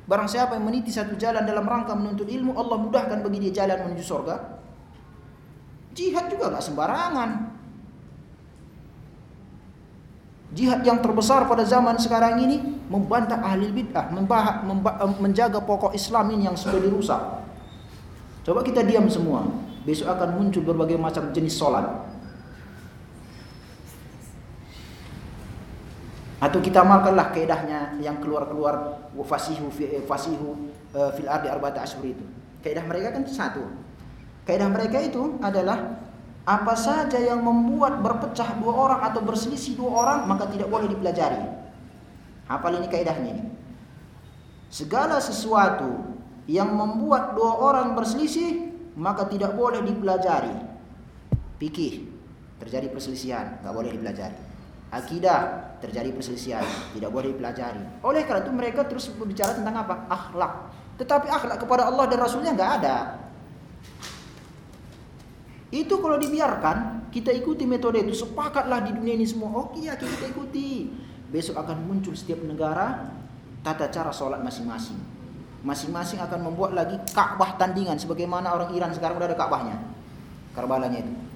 Barang siapa yang meniti satu jalan dalam rangka menuntut ilmu, Allah mudahkan bagi dia jalan menuju surga. Jihad juga nggak sembarangan. Jihad yang terbesar pada zaman sekarang ini membantah ahli bid'ah, menjaga pokok Islam ini yang sudah dirusak. Coba kita diam semua, besok akan muncul berbagai macam jenis sholat. Atau kita amalkanlah keedahnya yang keluar-keluar fasihu fasihu eh, fil ardi arba'ata ashhur itu. Keedah mereka kan satu. Keedah mereka itu adalah apa saja yang membuat berpecah dua orang atau berselisih dua orang maka tidak boleh dipelajari. Hafal ini kaidahnya ini. Segala sesuatu yang membuat dua orang berselisih maka tidak boleh dipelajari. Pikir terjadi perselisihan, nggak boleh dipelajari. Akidah terjadi perselisihan, tidak boleh dipelajari. Oleh karena itu mereka terus berbicara tentang apa? Akhlak. Tetapi akhlak kepada Allah dan Rasulnya nggak ada. Itu kalau dibiarkan, kita ikuti metode itu, sepakatlah di dunia ini semua. Oke ya kita ikuti. Besok akan muncul setiap negara tata cara sholat masing-masing. Masing-masing akan membuat lagi Ka'bah tandingan sebagaimana orang Iran sekarang udah ada Ka'bahnya. Karbalanya itu.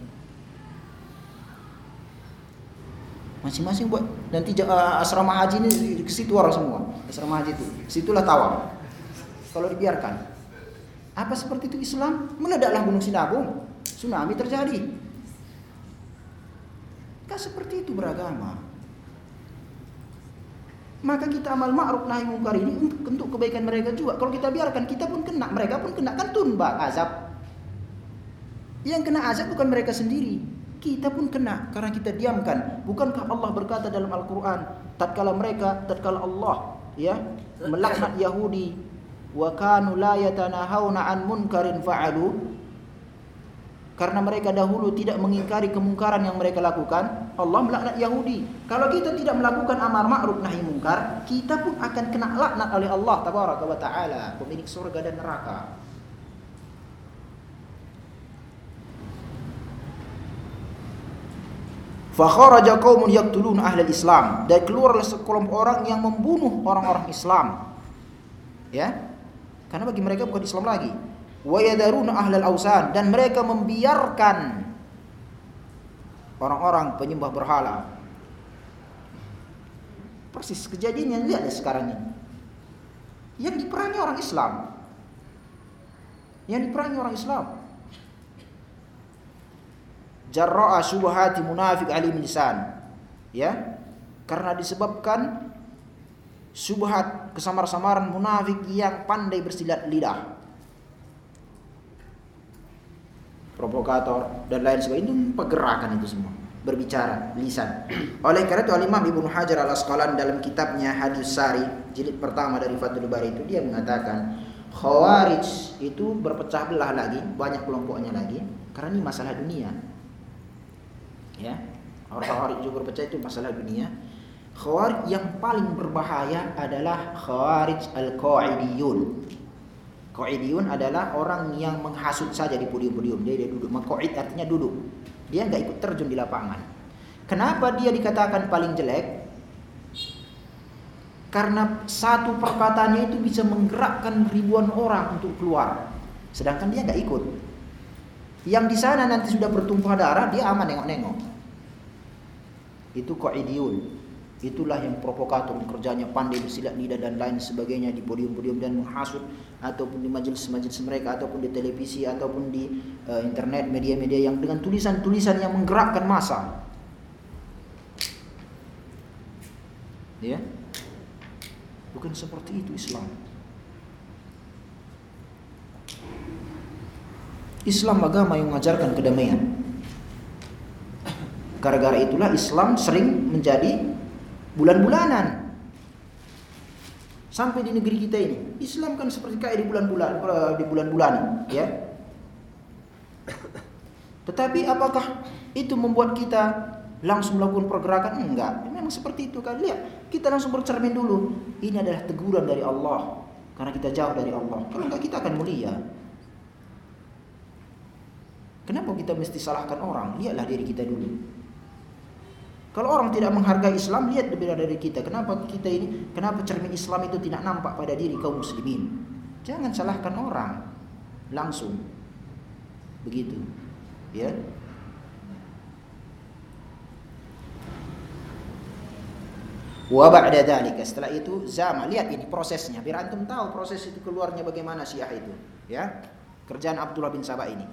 Masing-masing buat nanti uh, asrama haji ini ke situ orang semua. Asrama haji itu. Situlah tawaf. Kalau dibiarkan. Apa seperti itu Islam? Meledaklah Gunung Sinabung tsunami terjadi. Kan seperti itu beragama. Maka kita amal ma'ruf nahi mungkar ini untuk, untuk kebaikan mereka juga. Kalau kita biarkan kita pun kena, mereka pun kena kan tunba azab. Yang kena azab bukan mereka sendiri. Kita pun kena karena kita diamkan. Bukankah Allah berkata dalam Al-Qur'an, tatkala mereka, tatkala Allah ya melaknat Yahudi wa kanu la yatanahawna an munkarin fa'alu karena mereka dahulu tidak mengingkari kemungkaran yang mereka lakukan, Allah melaknat Yahudi. Kalau kita tidak melakukan amar ma'ruf nahi mungkar, kita pun akan kena laknat oleh Allah tabaraka wa taala, pemilik surga dan neraka. Fakharaja qaumun yaqtulun ahli Islam. Dan keluarlah sekelompok orang yang membunuh orang-orang Islam. Ya. Karena bagi mereka bukan Islam lagi wa yadaruna ahlal ausan dan mereka membiarkan orang-orang penyembah berhala. Persis kejadian yang lihat sekarang ini. Yang diperangi orang Islam. Yang diperangi orang Islam. Jarra'a syubhati munafik alim lisan. Ya. Karena disebabkan subhat kesamar-samaran munafik yang pandai bersilat lidah. provokator dan lain sebagainya itu pergerakan itu semua berbicara lisan. [clears throat] Oleh karena itu Al-Imam Ibnu Hajar Al-Asqalani dalam kitabnya Hadis Sari jilid pertama dari Fathul Bari itu dia mengatakan Khawarij itu berpecah belah lagi, banyak kelompoknya lagi karena ini masalah dunia. Ya. Orang Khawarij juga berpecah itu masalah dunia. Khawarij yang paling berbahaya adalah Khawarij Al-Qaidiyun. Qaidiyun adalah orang yang menghasut saja di podium-podium. Dia, dia duduk. Maqaid artinya duduk. Dia nggak ikut terjun di lapangan. Kenapa dia dikatakan paling jelek? Karena satu perkataannya itu bisa menggerakkan ribuan orang untuk keluar. Sedangkan dia nggak ikut. Yang di sana nanti sudah bertumpah darah, dia aman nengok-nengok. Itu qaidiyun. Itulah yang provokator kerjanya pandai bersilat lidah dan lain sebagainya di podium-podium dan menghasut ataupun di majelis-majelis mereka ataupun di televisi ataupun di uh, internet media-media yang dengan tulisan-tulisan yang menggerakkan masa. Ya. Bukan seperti itu Islam. Islam agama yang mengajarkan kedamaian. Gara-gara itulah Islam sering menjadi bulan-bulanan. Sampai di negeri kita ini, Islam kan seperti kayak di bulan-bulan eh, di bulan-bulan, ya. Tetapi apakah itu membuat kita langsung melakukan pergerakan? Enggak. Memang seperti itu kan. Lihat, kita langsung bercermin dulu. Ini adalah teguran dari Allah karena kita jauh dari Allah. Kalau enggak kita akan mulia. Kenapa kita mesti salahkan orang? Lihatlah diri kita dulu. Kalau orang tidak menghargai Islam, lihat berbeda dari kita. Kenapa kita ini, kenapa cermin Islam itu tidak nampak pada diri kaum muslimin? Jangan salahkan orang langsung. Begitu. Ya. Wa ba'da dzalika setelah itu zaman lihat ini prosesnya biar antum tahu proses itu keluarnya bagaimana Syiah itu ya kerjaan Abdullah bin Sabah ini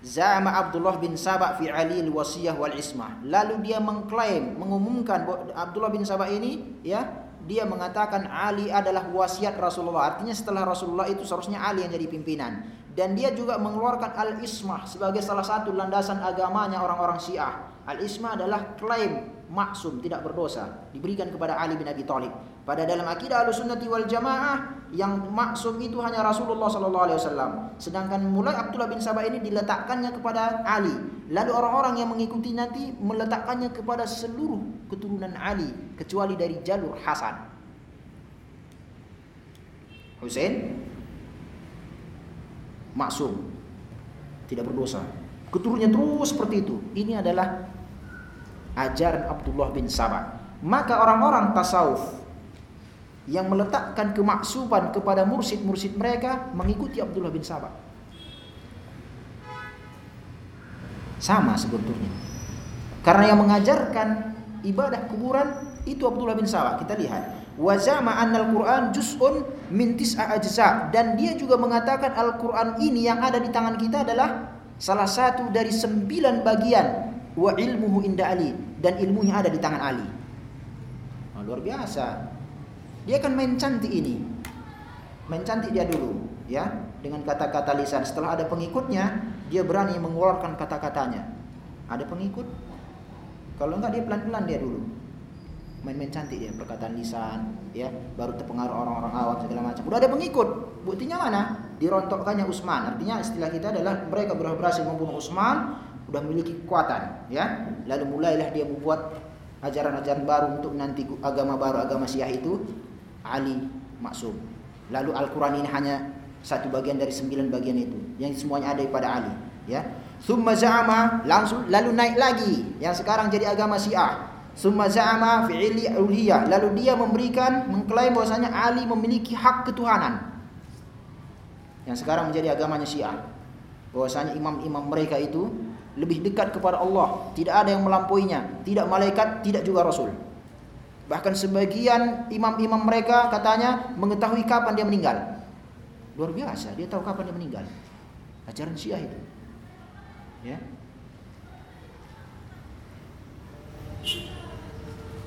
Zama Abdullah bin Sabah fi Ali wasiyah wal ismah. Lalu dia mengklaim, mengumumkan bahwa Abdullah bin Sabah ini ya, dia mengatakan Ali adalah wasiat Rasulullah. Artinya setelah Rasulullah itu seharusnya Ali yang jadi pimpinan. Dan dia juga mengeluarkan al-ismah sebagai salah satu landasan agamanya orang-orang Syiah. Al-ismah adalah klaim maksum, tidak berdosa, diberikan kepada Ali bin Abi Thalib. Pada dalam akidah Ahlussunnah wal Jamaah yang maksum itu hanya Rasulullah sallallahu alaihi wasallam. Sedangkan mulai Abdullah bin Sabah ini diletakkannya kepada Ali. Lalu orang-orang yang mengikuti nanti meletakkannya kepada seluruh keturunan Ali kecuali dari jalur Hasan. Husain maksum tidak berdosa. Keturunnya terus seperti itu. Ini adalah ajaran Abdullah bin Sabah. Maka orang-orang tasawuf yang meletakkan kemaksuban kepada mursid-mursid mereka mengikuti Abdullah bin Sabah. Sama sebetulnya. Karena yang mengajarkan ibadah kuburan itu Abdullah bin Sabah. Kita lihat. Wa zama al Qur'an juz'un min tis'a ajza dan dia juga mengatakan Al-Qur'an ini yang ada di tangan kita adalah salah satu dari sembilan bagian wa ilmuhu inda Ali dan ilmunya ada di tangan Ali. Nah, luar biasa. Dia akan main cantik ini. Main cantik dia dulu, ya, dengan kata-kata lisan. Setelah ada pengikutnya, dia berani mengeluarkan kata-katanya. Ada pengikut? Kalau enggak dia pelan-pelan dia dulu. Main-main cantik dia perkataan lisan, ya, baru terpengaruh orang-orang awam segala macam. Udah ada pengikut. Buktinya mana? Dirontokkannya Utsman. Artinya istilah kita adalah mereka berhasil membunuh Utsman, udah memiliki kekuatan, ya. Lalu mulailah dia membuat ajaran-ajaran baru untuk nanti agama baru agama Syiah itu Ali maksum. Lalu Al-Quran ini hanya satu bagian dari sembilan bagian itu. Yang semuanya ada pada Ali ya. Summa za'ama langsung lalu naik lagi. Yang sekarang jadi agama Syiah. Summa za'ama fi'ili uluhiyah. Lalu dia memberikan mengklaim bahwasanya Ali memiliki hak ketuhanan. Yang sekarang menjadi agamanya Syiah. Bahwasanya imam-imam mereka itu lebih dekat kepada Allah. Tidak ada yang melampauinya. Tidak malaikat tidak juga rasul Bahkan sebagian imam-imam mereka katanya mengetahui kapan dia meninggal. Luar biasa, dia tahu kapan dia meninggal. Ajaran Syiah itu. Ya.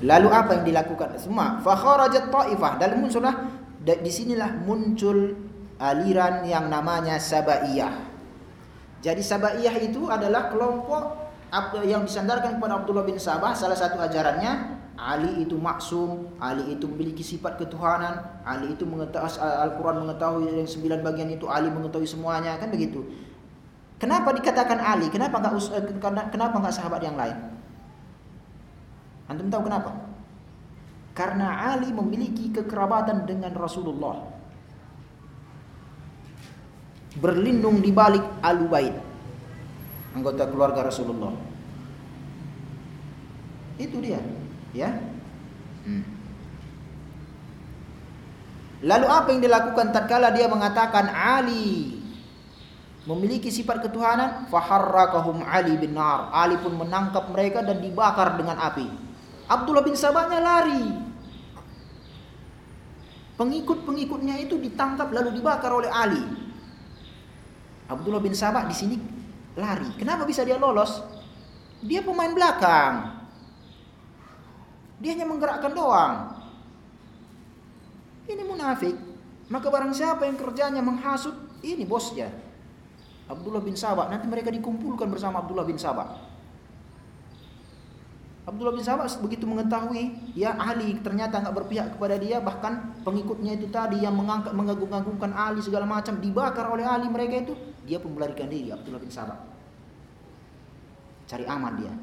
Lalu apa yang dilakukan? Semua fakharajat ta'ifah dalam muncullah di sinilah muncul aliran yang namanya Sabaiyah. Jadi Sabaiyah itu adalah kelompok yang disandarkan kepada Abdullah bin Sabah salah satu ajarannya Ali itu maksum, Ali itu memiliki sifat ketuhanan, Ali itu mengetahui Al-Quran mengetahui yang sembilan bagian itu, Ali mengetahui semuanya, kan begitu. Kenapa dikatakan Ali? Kenapa nggak eh, kenapa nggak sahabat yang lain? Antum tahu kenapa? Karena Ali memiliki kekerabatan dengan Rasulullah. Berlindung di balik Alubaid. Anggota keluarga Rasulullah. Itu dia. Ya. Hmm. Lalu apa yang dilakukan tatkala dia mengatakan Ali memiliki sifat ketuhanan, faharrakahum Ali bin Nar. Ali pun menangkap mereka dan dibakar dengan api. Abdullah bin Sabahnya lari. Pengikut-pengikutnya itu ditangkap lalu dibakar oleh Ali. Abdullah bin Sabah di sini lari. Kenapa bisa dia lolos? Dia pemain belakang. Dia hanya menggerakkan doang. Ini munafik. Maka barang siapa yang kerjanya menghasut, ini bosnya. Abdullah bin Sabah. Nanti mereka dikumpulkan bersama Abdullah bin Sabah. Abdullah bin Sabah begitu mengetahui ya Ali ternyata nggak berpihak kepada dia bahkan pengikutnya itu tadi yang mengangkat mengagung-agungkan Ali segala macam dibakar oleh Ali mereka itu dia pun melarikan diri Abdullah bin Sabah cari aman dia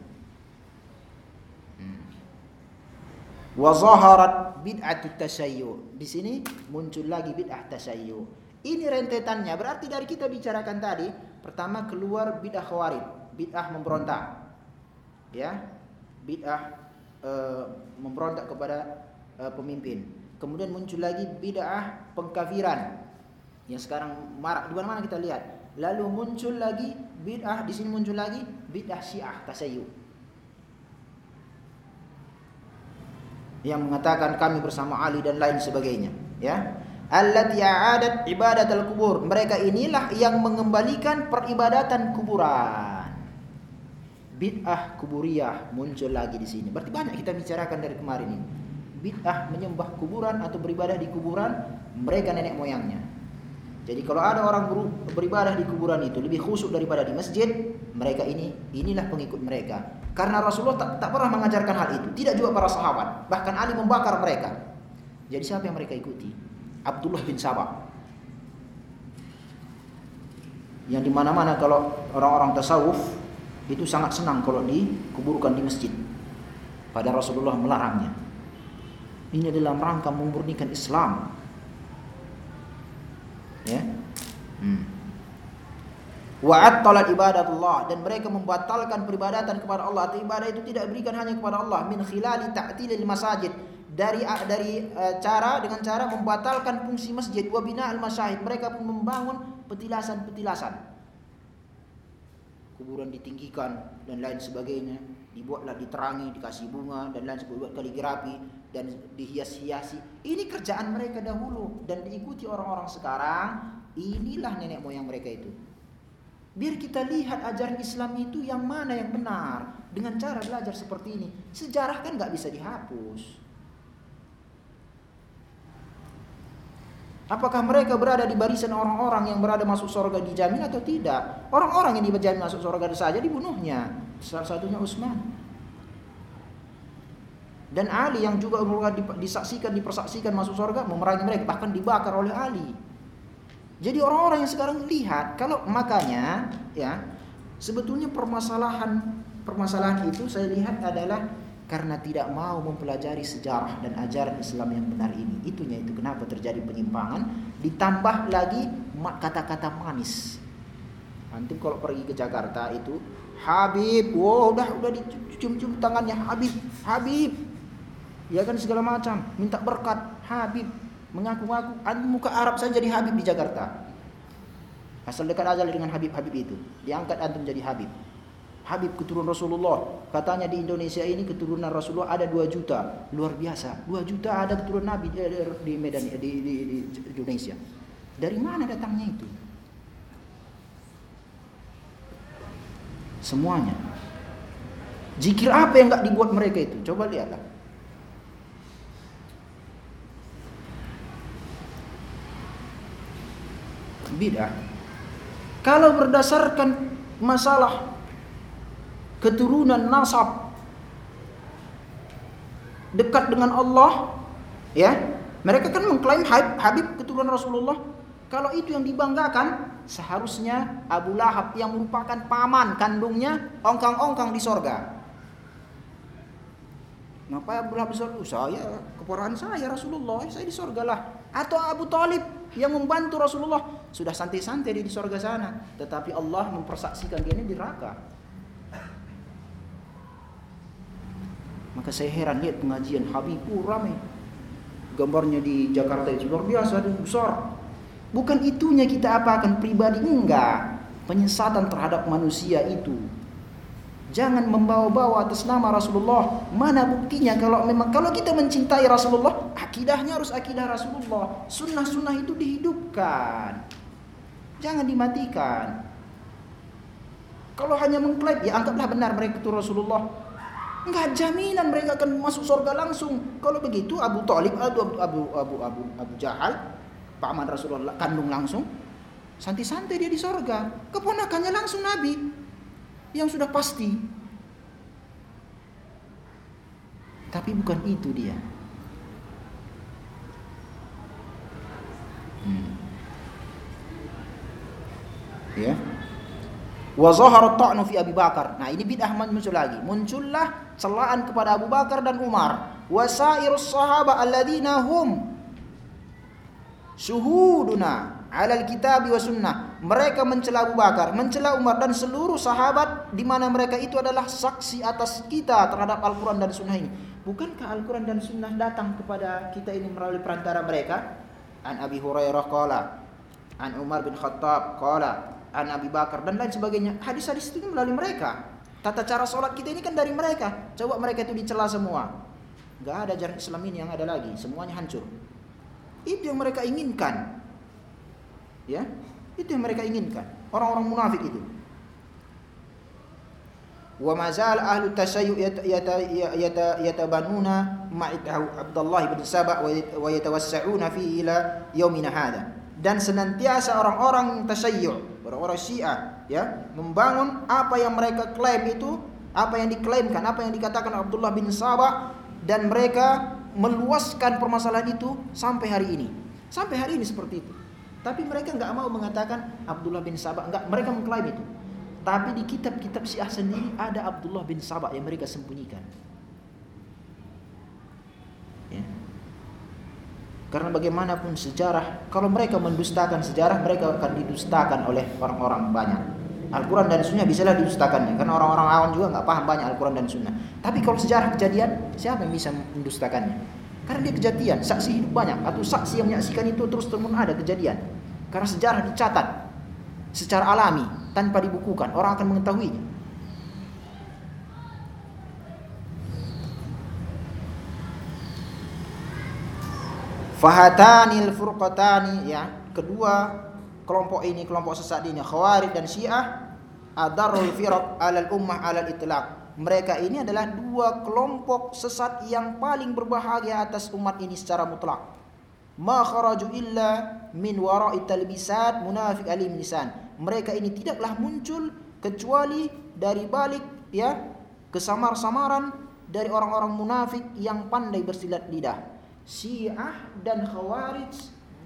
Wa zaharat bid'atu tasayyu. Di sini muncul lagi bid'ah tasayyu. Ini rentetannya. Berarti dari kita bicarakan tadi, pertama keluar bid'ah khawarij, bid'ah memberontak. Ya. Bid'ah e, memberontak kepada e, pemimpin. Kemudian muncul lagi bid'ah pengkafiran. Yang sekarang marak di mana-mana kita lihat. Lalu muncul lagi bid'ah di sini muncul lagi bid'ah Syiah tasayyu. Yang mengatakan kami bersama Ali dan lain sebagainya ya. Allati a'adat ibadatal kubur. Mereka inilah yang mengembalikan peribadatan kuburan. Bid'ah kuburiyah muncul lagi di sini. Berarti banyak kita bicarakan dari kemarin ini. Bid'ah menyembah kuburan atau beribadah di kuburan mereka nenek moyangnya. Jadi kalau ada orang beribadah di kuburan itu lebih khusyuk daripada di masjid mereka ini inilah pengikut mereka karena Rasulullah tak, tak pernah mengajarkan hal itu, tidak juga para sahabat. Bahkan Ali membakar mereka. Jadi siapa yang mereka ikuti? Abdullah bin Sabah. Yang di mana-mana kalau orang-orang tasawuf itu sangat senang kalau dikuburkan di masjid. Pada Rasulullah melarangnya. Ini adalah rangka memurnikan Islam. Ya. Hmm. Wa'at talat ibadatullah dan mereka membatalkan peribadatan kepada Allah. Atau ibadah itu tidak diberikan hanya kepada Allah. Min khilali ta'tilil masajid. Dari dari uh, cara dengan cara membatalkan fungsi masjid. Wa bina al masyahid mereka pun membangun petilasan-petilasan. Kuburan ditinggikan dan lain sebagainya. Dibuatlah diterangi dikasih bunga dan lain sebagainya. Buat kaligrafi dan dihias-hiasi. Ini kerjaan mereka dahulu dan diikuti orang-orang sekarang. Inilah nenek moyang mereka itu biar kita lihat ajaran Islam itu yang mana yang benar dengan cara belajar seperti ini sejarah kan nggak bisa dihapus Apakah mereka berada di barisan orang-orang yang berada masuk surga dijamin atau tidak? Orang-orang yang dijamin masuk surga saja dibunuhnya. Salah satunya Utsman. Dan Ali yang juga disaksikan, dipersaksikan masuk surga memerangi mereka, bahkan dibakar oleh Ali. Jadi orang-orang yang sekarang lihat, kalau makanya ya sebetulnya permasalahan permasalahan itu saya lihat adalah karena tidak mau mempelajari sejarah dan ajaran Islam yang benar ini. Itunya itu kenapa terjadi penyimpangan. Ditambah lagi kata-kata manis. Nanti kalau pergi ke Jakarta itu Habib, wow udah udah dicium-cium tangannya Habib, Habib. Ya kan segala macam, minta berkat Habib. Mengaku-ngaku muka Arab saja jadi Habib di Jakarta. Asal dekat aja dengan Habib-Habib itu. Diangkat antum jadi Habib. Habib keturunan Rasulullah. Katanya di Indonesia ini keturunan Rasulullah ada 2 juta. Luar biasa. 2 juta ada keturunan Nabi eh, di Medan di, di, di Indonesia. Dari mana datangnya itu? Semuanya. Zikir apa yang nggak dibuat mereka itu? Coba lihatlah. Bidah. Kalau berdasarkan masalah keturunan nasab dekat dengan Allah ya mereka kan mengklaim Habib, keturunan Rasulullah kalau itu yang dibanggakan seharusnya Abu Lahab yang merupakan paman kandungnya ongkang-ongkang di sorga Ngapa Abu Lahab sorga? Saya, keponakan saya Rasulullah, saya di sorga lah. Atau Abu Talib yang membantu Rasulullah. Sudah santai-santai di sorga sana. Tetapi Allah mempersaksikan dia ini di neraka. Maka saya heran lihat pengajian Habibur ramai. Gambarnya di Jakarta itu luar biasa dan besar. Bukan itunya kita apakan pribadi enggak. Penyesatan terhadap manusia itu. Jangan membawa-bawa atas nama Rasulullah. Mana buktinya kalau memang kalau kita mencintai Rasulullah, akidahnya harus akidah Rasulullah. Sunnah-sunnah itu dihidupkan. Jangan dimatikan. Kalau hanya mengklaim, ya anggaplah benar mereka itu Rasulullah. Enggak jaminan mereka akan masuk surga langsung. Kalau begitu Abu Talib, Abu Abu Abu Abu, Abu Jahal, paman Rasulullah kandung langsung, santai-santai dia di surga. Keponakannya langsung Nabi yang sudah pasti. Tapi bukan itu dia. Hmm. Ya. Wa zahara ta'nu fi Abi Bakar. Nah, ini bid'ah muncul lagi. Muncullah celaan kepada Abu Bakar dan Umar. Wa sairus sahaba alladzina hum syuhuduna 'alal kitab wa sunnah. Mereka mencela Abu Bakar, mencela Umar dan seluruh sahabat di mana mereka itu adalah saksi atas kita terhadap Al-Qur'an dan sunnah ini. Bukankah Al-Qur'an dan sunnah datang kepada kita ini melalui perantara mereka? An Abi Hurairah qala, an Umar bin Khattab qala, an Abi Bakar dan lain sebagainya. Hadis-hadis itu melalui mereka. Tata cara sholat kita ini kan dari mereka. Coba mereka itu dicela semua. Gak ada jarak Islam ini yang ada lagi. Semuanya hancur. Itu yang mereka inginkan. Ya, itu yang mereka inginkan. Orang-orang munafik itu. Wa mazal ahlu tasayyu yatabanuna ma'itahu Abdullah bin Sabah wa yatawassa'una fi ila yaumina hadha. Dan senantiasa orang-orang tasayyu orang-orang Syiah ya membangun apa yang mereka klaim itu apa yang diklaimkan apa yang dikatakan Abdullah bin Sabah dan mereka meluaskan permasalahan itu sampai hari ini. Sampai hari ini seperti itu. Tapi mereka nggak mau mengatakan Abdullah bin Sabah, nggak mereka mengklaim itu. Tapi di kitab-kitab Syiah sendiri ada Abdullah bin Sabah yang mereka sembunyikan. Ya. Karena bagaimanapun sejarah, kalau mereka mendustakan sejarah, mereka akan didustakan oleh orang-orang banyak. Al-Quran dan Sunnah bisalah didustakannya, karena orang-orang awam juga nggak paham banyak Al-Quran dan Sunnah. Tapi kalau sejarah kejadian, siapa yang bisa mendustakannya? Karena dia kejadian, saksi hidup banyak, atau saksi yang menyaksikan itu terus terus ada kejadian. Karena sejarah dicatat secara alami, tanpa dibukukan, orang akan mengetahuinya. Fahatanil furqatani ya, kedua kelompok ini kelompok sesat ini Khawarij dan Syiah adarul firaq alal ummah alal itlaq. Mereka ini adalah dua kelompok sesat yang paling berbahaya atas umat ini secara mutlak. Ma kharaju illa min wara'i talbisat munafiq alim lisan. Mereka ini tidaklah muncul kecuali dari balik ya kesamar-samaran dari orang-orang munafik yang pandai bersilat lidah. Syiah dan Khawarij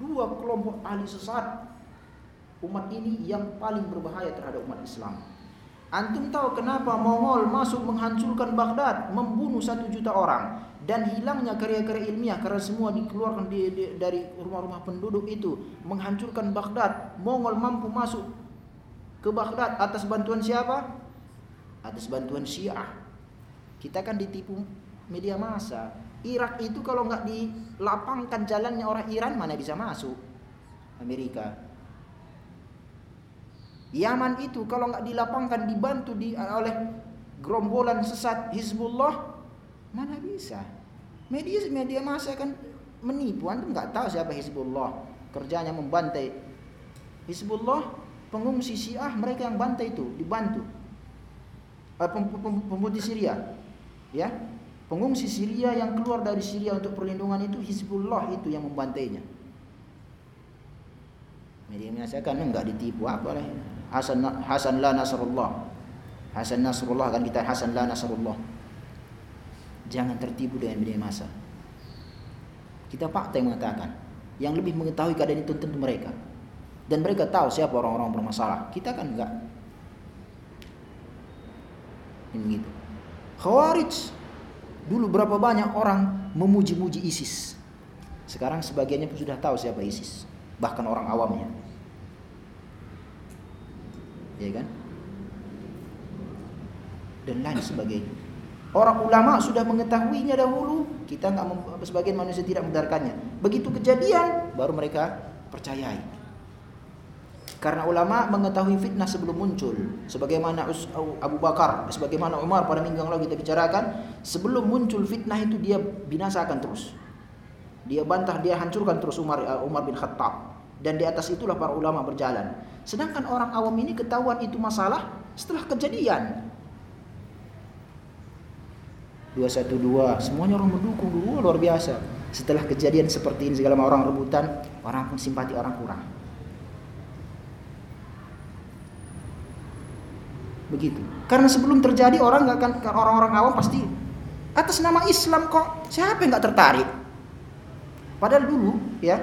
dua kelompok ahli sesat umat ini yang paling berbahaya terhadap umat Islam. Antum tahu kenapa Mongol masuk menghancurkan Baghdad, membunuh satu juta orang dan hilangnya karya-karya ilmiah karena semua dikeluarkan di, di, dari rumah-rumah penduduk itu menghancurkan Baghdad. Mongol mampu masuk ke Baghdad atas bantuan siapa? Atas bantuan Syiah. Kita kan ditipu media massa. Irak itu kalau nggak dilapangkan jalannya orang Iran mana bisa masuk Amerika. Yaman itu kalau nggak dilapangkan dibantu di, oleh gerombolan sesat Hizbullah mana bisa? Media media masa kan menipu. Antum nggak tahu siapa Hizbullah. Kerjanya membantai Hizbullah pengungsi Syiah mereka yang bantai itu dibantu. Uh, pemutih Syria ya. Pengungsi Syria yang keluar dari Syria untuk perlindungan itu Hizbullah itu yang membantainya. Media masa kan enggak ditipu apa lah Hasan Hasan la Nasrullah. Hasan Nasrullah kan kita Hasan la Nasrullah. Jangan tertipu dengan media massa. Kita fakta yang mengatakan yang lebih mengetahui keadaan itu tentu mereka. Dan mereka tahu siapa orang-orang bermasalah. Kita kan enggak. Ini begitu. Khawarij dulu berapa banyak orang memuji-muji ISIS. Sekarang sebagiannya sudah tahu siapa ISIS. Bahkan orang awamnya ya kan? Dan lain sebagainya. Orang ulama sudah mengetahuinya dahulu, kita nggak sebagian manusia tidak mendengarkannya. Begitu kejadian, baru mereka percayai. Karena ulama mengetahui fitnah sebelum muncul, sebagaimana Abu Bakar, sebagaimana Umar pada minggu yang lalu kita bicarakan, sebelum muncul fitnah itu dia binasakan terus. Dia bantah, dia hancurkan terus Umar uh, Umar bin Khattab. Dan di atas itulah para ulama berjalan. Sedangkan orang awam ini ketahuan itu masalah setelah kejadian. 212 semuanya orang mendukung dulu luar biasa. Setelah kejadian seperti ini segala orang rebutan, orang pun simpati orang kurang. Begitu. Karena sebelum terjadi orang nggak akan orang-orang awam pasti atas nama Islam kok siapa yang nggak tertarik? Padahal dulu ya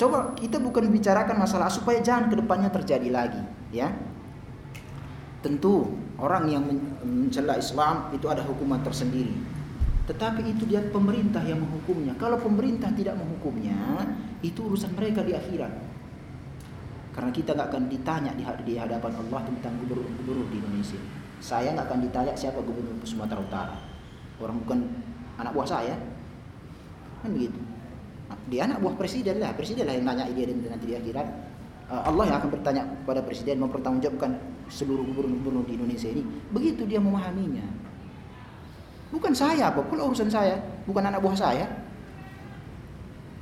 Coba kita bukan bicarakan masalah supaya jangan ke depannya terjadi lagi, ya. Tentu orang yang mencela Islam itu ada hukuman tersendiri. Tetapi itu dia pemerintah yang menghukumnya. Kalau pemerintah tidak menghukumnya, itu urusan mereka di akhirat. Karena kita nggak akan ditanya di hadapan Allah tentang gubernur-gubernur di Indonesia. Saya nggak akan ditanya siapa gubernur Sumatera Utara. Orang bukan anak buah saya. Kan begitu dia anak buah presiden lah. Presiden lah yang nanya dia nanti di akhirat. Uh, Allah yang akan bertanya kepada presiden mempertanggungjawabkan seluruh gubernur-gubernur di Indonesia ini. Begitu dia memahaminya. Bukan saya apa pun urusan saya. Bukan anak buah saya.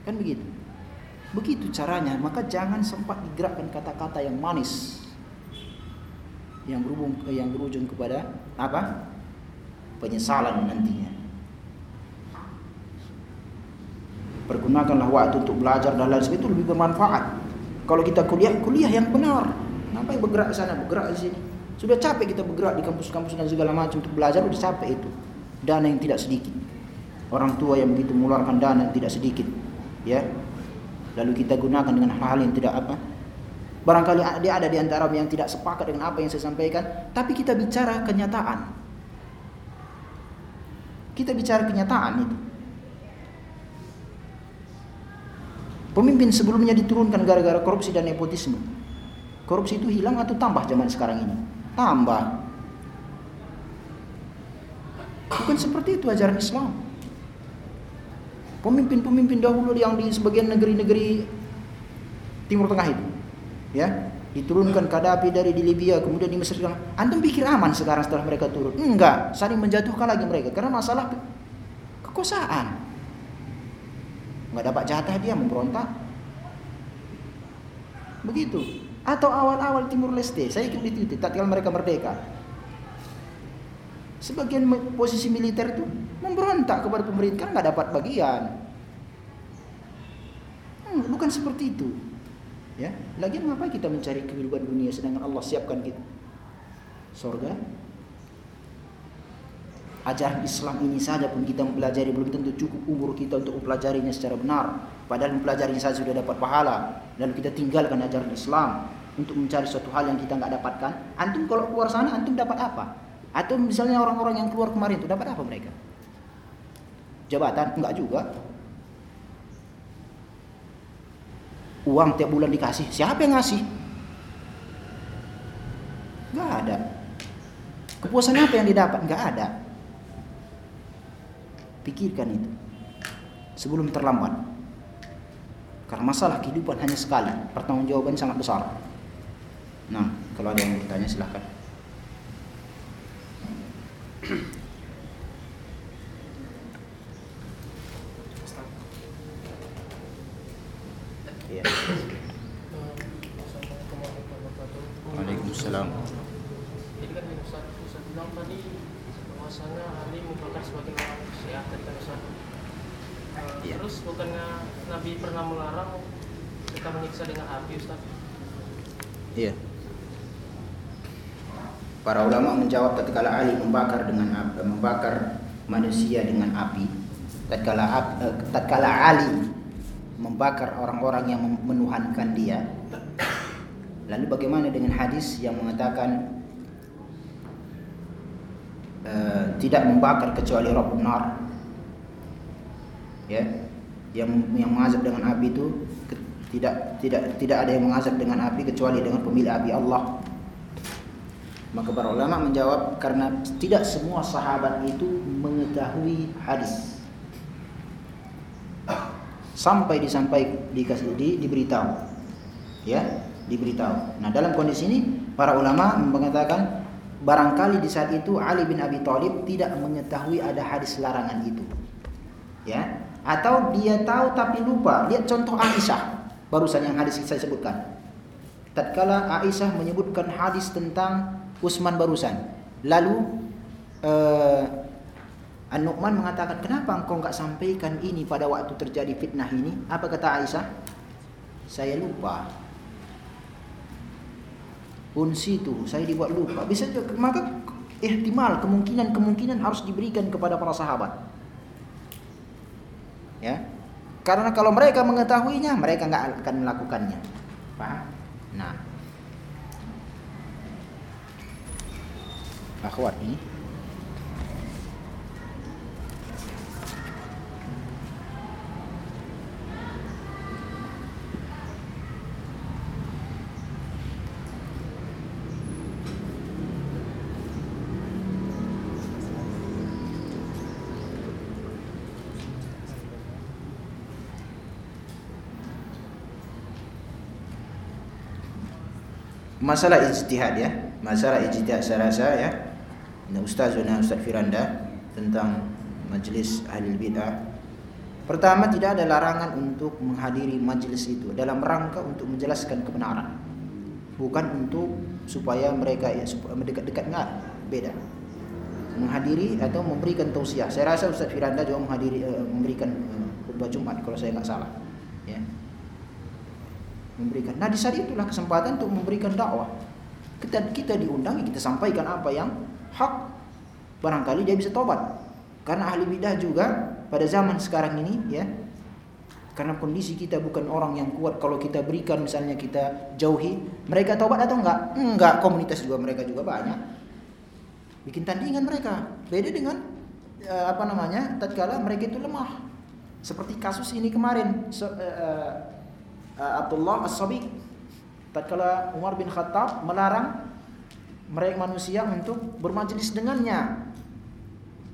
Kan begitu? Begitu caranya maka jangan sempat digerakkan kata-kata yang manis. Yang berhubung yang berujung kepada apa? Penyesalan nantinya pergunakanlah waktu untuk belajar dan lain sebagainya itu lebih bermanfaat. Kalau kita kuliah, kuliah yang benar. Ngapain bergerak ke sana, bergerak di sini? Sudah capek kita bergerak di kampus-kampus dan segala macam untuk belajar, sudah capek itu. Dana yang tidak sedikit. orang tua yang begitu mengeluarkan dana tidak sedikit ya lalu kita gunakan dengan hal-hal yang tidak apa barangkali dia ada di antara yang tidak sepakat dengan apa yang saya sampaikan tapi kita bicara kenyataan kita bicara kenyataan itu pemimpin sebelumnya diturunkan gara-gara korupsi dan nepotisme korupsi itu hilang atau tambah zaman sekarang ini tambah bukan seperti itu ajaran Islam Pemimpin-pemimpin dahulu yang di sebagian negeri-negeri Timur Tengah itu, ya, diturunkan Kadafi dari di Libya, kemudian di Mesir. Antum pikir aman sekarang setelah mereka turun? Enggak, saling menjatuhkan lagi mereka karena masalah kekuasaan. Enggak dapat jatah dia memberontak. Begitu. Atau awal-awal Timur Leste, saya ikut itu, tatkala mereka merdeka. Sebagian posisi militer itu memberontak kepada pemerintah nggak dapat bagian. Hmm, bukan seperti itu. Ya, lagi mengapa kita mencari kehidupan dunia sedangkan Allah siapkan kita surga? Ajaran Islam ini saja pun kita mempelajari belum tentu cukup umur kita untuk mempelajarinya secara benar. Padahal mempelajarinya saja sudah dapat pahala. Lalu kita tinggalkan ajaran Islam untuk mencari suatu hal yang kita nggak dapatkan. Antum kalau keluar sana antum dapat apa? Atau misalnya orang-orang yang keluar kemarin itu dapat apa mereka? Jabatan? Enggak juga. Uang tiap bulan dikasih. Siapa yang ngasih? Enggak ada. Kepuasan apa yang didapat? Enggak ada. Pikirkan itu. Sebelum terlambat. Karena masalah kehidupan hanya sekali. Pertanggungjawaban sangat besar. Nah, kalau ada yang bertanya silahkan. Ya. Waalaikumsalam. Jadi kan Ustaz, Ustaz bilang tadi bahwasanya Ali merupakan sebagai orang Syiah tadi kan Ustaz. Uh, Iya. Terus bukannya Nabi pernah melarang kita menyiksa dengan api Ustaz? Iya. Para ulama menjawab tatkala Ali membakar dengan api, membakar manusia dengan api, tatkala eh, tatkala Ali membakar orang-orang yang menuhankan dia. Lalu bagaimana dengan hadis yang mengatakan eh, tidak membakar kecuali Rabbun Nar? Ya, yang yang mengazab dengan api itu tidak tidak tidak ada yang mengazab dengan api kecuali dengan pemilik api Allah. Maka para ulama menjawab karena tidak semua sahabat itu mengetahui hadis. Sampai disampai dikasih di, diberitahu. Ya, diberitahu. Nah, dalam kondisi ini para ulama mengatakan barangkali di saat itu Ali bin Abi Thalib tidak mengetahui ada hadis larangan itu. Ya, atau dia tahu tapi lupa. Lihat contoh Aisyah barusan yang hadis saya sebutkan. Tatkala Aisyah menyebutkan hadis tentang Utsman barusan. Lalu uh, An-Nu'man mengatakan, "Kenapa engkau enggak sampaikan ini pada waktu terjadi fitnah ini?" Apa kata Aisyah? Saya lupa. Unsi itu saya dibuat lupa. Bisa juga maka ihtimal kemungkinan-kemungkinan harus diberikan kepada para sahabat. Ya. Karena kalau mereka mengetahuinya, mereka nggak akan melakukannya. Paham? Nah, akhwat ini masalah ijtihad ya. Masalah ijtihad saya rasa ya nah, ustazuna Ustaz Firanda tentang majelis ahli bid'ah. Pertama tidak ada larangan untuk menghadiri majelis itu dalam rangka untuk menjelaskan kebenaran. Bukan untuk supaya mereka ya mendekat-dekat enggak. Beda. Menghadiri atau memberikan tausiah. Saya rasa Ustaz Firanda juga menghadiri eh, memberikan eh, khutbah Jumat kalau saya nggak salah ya. Memberikan. Nah di saat itulah kesempatan untuk memberikan dakwah. Kita kita diundang kita sampaikan apa yang hak. Barangkali dia bisa tobat. Karena ahli bidah juga pada zaman sekarang ini ya karena kondisi kita bukan orang yang kuat. Kalau kita berikan misalnya kita jauhi mereka taubat atau enggak? Enggak komunitas juga mereka juga banyak. Bikin tandingan mereka. Beda dengan uh, apa namanya tatkala mereka itu lemah. Seperti kasus ini kemarin so, uh, uh, Abdullah As-Sabiq. Tatkala Umar bin Khattab melarang mereka manusia untuk bermajelis dengannya